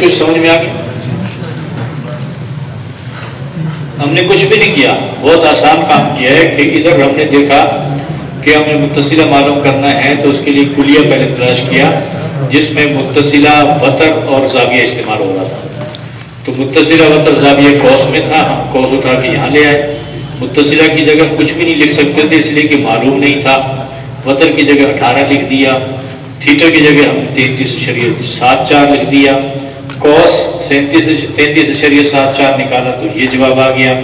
S1: کچھ کچھ سمجھ میں آ گیا؟ ہم نے کچھ بھی نہیں کیا، بہت آسان کام کیا ہے کہ ادھر ہم نے دیکھا کہ ہمیں متصلہ معلوم کرنا ہے تو اس کے لیے کلیہ پہلے تلاش کیا، جس میں متصلہ وطر اور زاویہ استعمال ہو رہا تھا۔ تو متصلہ وطر زاویہ کوس میں تھا، ہم کوس اٹھا کے یہاں لے آئے۔ متصلہ کی جگہ کچھ بھی نہیں لکھ سکتے تھے، اس لیے کہ معلوم نہیں تھا۔ وطر کی جگہ اٹھارہ لکھ دیا تھیٹر کی جگہ ہم تینتیس شریعت سات چار لکھ دیا۔ کوس سینتیس تینتیس شریعت سات چار نکالا تو یہ جواب آ گیا۔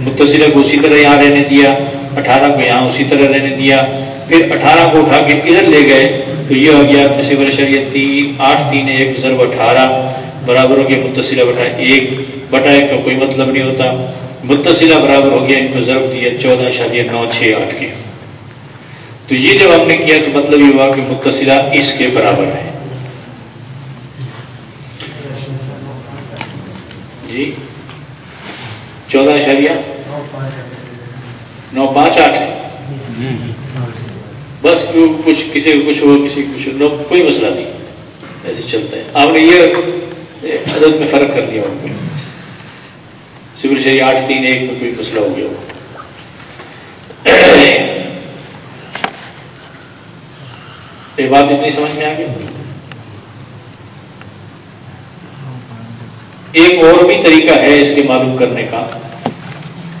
S1: متصلہ کو اسی طرح یہاں رہنے دیا، اٹھارہ کو یہاں اسی طرح رہنے دیا۔ پھر اٹھارہ کو اٹھا کے ادھر لے گئے تو یہ ہو گیا کسی بر تین، آٹھ، تین، ایک، ضرب اٹھارہ۔ برابر ہو گیا متصلہ بٹا ایک بٹا ایک کا کوئی مطلب نہیں ہوتا۔ متصلہ برابر ہو گیا، ان کو ضرب دیا چودہ شادی نو، چھ، آٹھ کے۔ تو یہ جب ہم نے کیا تو مطلب یہ ہوا کہ متصلہ اس کے برابر ہے۔ جی؟ چودہ اشاریہ نو پانچ آٹھ بس کچھ کسی کو کچھ ہو، کسی کو کچھ نو کوئی مسئلہ نہیں۔ ایسے چلتا ہے۔ آپ نے یہ عدد میں فرق کر دیا ان کو سول شہری آٹھ، تین، ایک میں کوئی مسئلہ ہو گیا ہو یہ بات اتنی سمجھ میں آ گئی؟ ایک اور بھی طریقہ ہے اس کے معلوم کرنے کا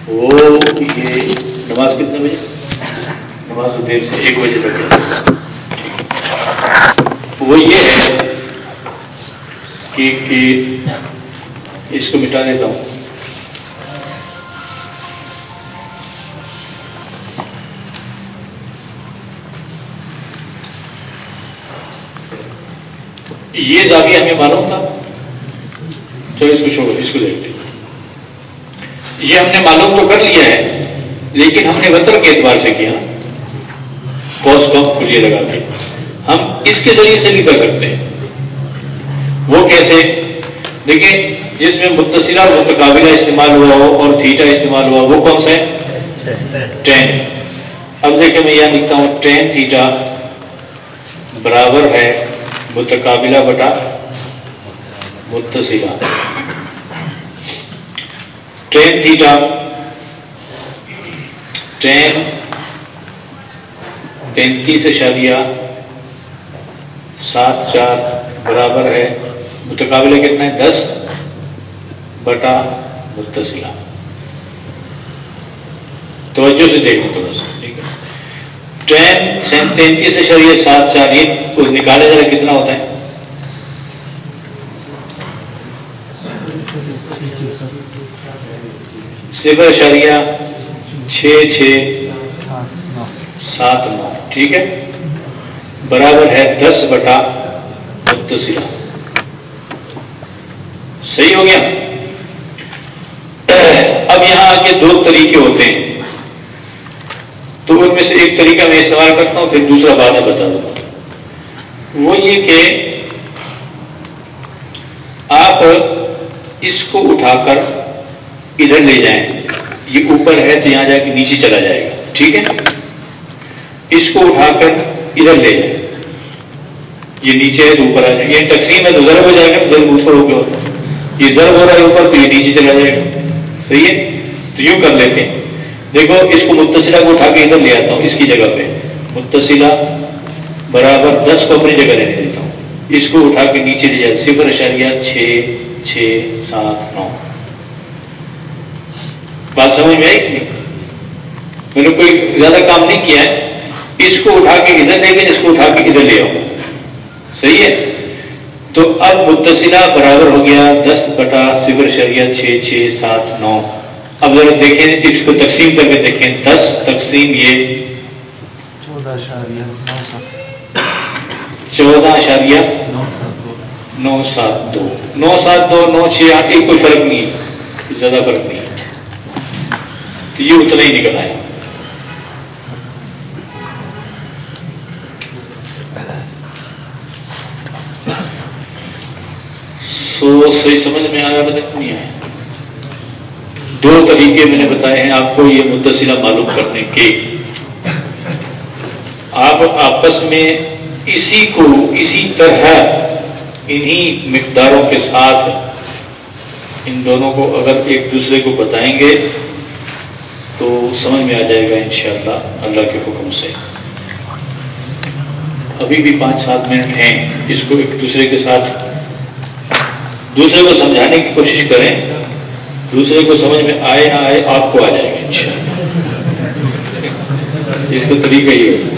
S1: وہ یہ نماز کتنے بجے؟ نماز تو دیر سے ایک بجے تک وہ یہ ہے کہ, کہ اس کو مٹا دیتا ہوں۔ یہ زاویہ ہمیں معلوم تھا۔ چلو اس کو چھوڑو اس کو دیکھتے یہ ہم نے معلوم تو کر لیا ہے، لیکن ہم نے وطر کے اعتبار سے کیا۔ کوس کم کھلیے لگا کے۔ ہم اس کے ذریعے سے بھی کر سکتے ہیں۔ وہ کیسے؟ دیکھیں، جس میں متصلہ اور متقابلہ استعمال ہوا ہو اور تھیٹا استعمال ہوا، وہ کون سا ہے؟ ٹین اب دیکھیں میں یہاں لکھتا ہوں ٹین تھیٹا برابر ہے، متقابلہ بٹا متصلہ ٹین تھیٹا۔ ٹین تینتیس اشاریہ سات چار برابر ہے۔ متقابلہ کتنا ہے دس۔ بٹا متصلہ۔ توجہ سے دیکھیں تھوڑا سا، ٹھیک ہے۔ ٹین تینتیس اشاریہ سات چار۔ یہ نکالے ذرا کتنا ہوتا ہے؟ صفر اشاریہ چھ چھ سات نو، ٹھیک ہے؟ برابر ہے دس بٹا متصلہ۔ صحیح ہو گیا؟ اب یہاں آگے دو طریقے ہوتے ہیں۔ تو ان میں سے ایک طریقہ میں استعمال کرتا ہوں، پھر دوسرا بات میں بتا دوں۔ گا وہ یہ کہ آپ اس کو اٹھا کر ادھر لے جائیں۔ یہ اوپر ہے تو یہاں جا کے نیچے چلا جائے گا۔ ٹھیک ہے؟ اس کو اٹھا کر ادھر لے جائیں۔ یہ نیچے ہے تو اوپر آ جائے یہ تقسیم ہے تو ضرب ہو جائے گا، ضرب اوپر ہو گیا یہ ضرب ہو رہا ہے اوپر تو یہ نیچے چلا جائے گا۔ صحیح ہے؟ تو یوں کر لیتے ہیں۔ دیکھو، اس کو متصلہ کو اٹھا کے ادھر لے آتا ہوں اس کی جگہ پہ۔ متصلہ برابر دس کو اپنی جگہ رہنے دیتا ہوں۔ اس کو اٹھا کے نیچے لے جاتا صفر اشاریہ چھ چھ سات نو بات سمجھ میں آئی کہ میں نے کوئی زیادہ کام نہیں کیا ہے۔ اس کو اٹھا کے ادھر لے گئے اس کو اٹھا کے ادھر لے آؤ۔ صحیح ہے؟ تو اب متصلہ برابر ہو گیا دس بٹا صفر شریعہ چھ چھ سات نو۔ اب ذرا دیکھیں اس کو تقسیم کر کے دیکھیں۔ دس تقسیم یہ چودہ اشاریہ نو سات دو۔ نو سات دو، نو چھ آٹھ، ایک کوئی فرق نہیں ہے۔ زیادہ فرق نہیں ہے۔ تو یہ اتنا ہی نکل آئے سو صحیح سمجھ میں آیا بدل نہیں آیا؟ دو طریقے میں نے بتائے ہیں آپ کو یہ متصلہ معلوم کرنے کے۔ آپ آپس میں اسی کو اسی طرح انہی مقداروں کے ساتھ ان دونوں کو اگر ایک دوسرے کو بتائیں گے تو سمجھ میں آ جائے گا انشاءاللہ اللہ کے حکم سے۔ ابھی بھی پانچ سات منٹ ہیں، اس کو ایک دوسرے کے ساتھ دوسرے کو سمجھانے کی کوشش کریں، دوسرے کو سمجھ میں آئے نہ آئے آپ کو آ جائے گا ان شاء اللہ اس کا طریقہ یہ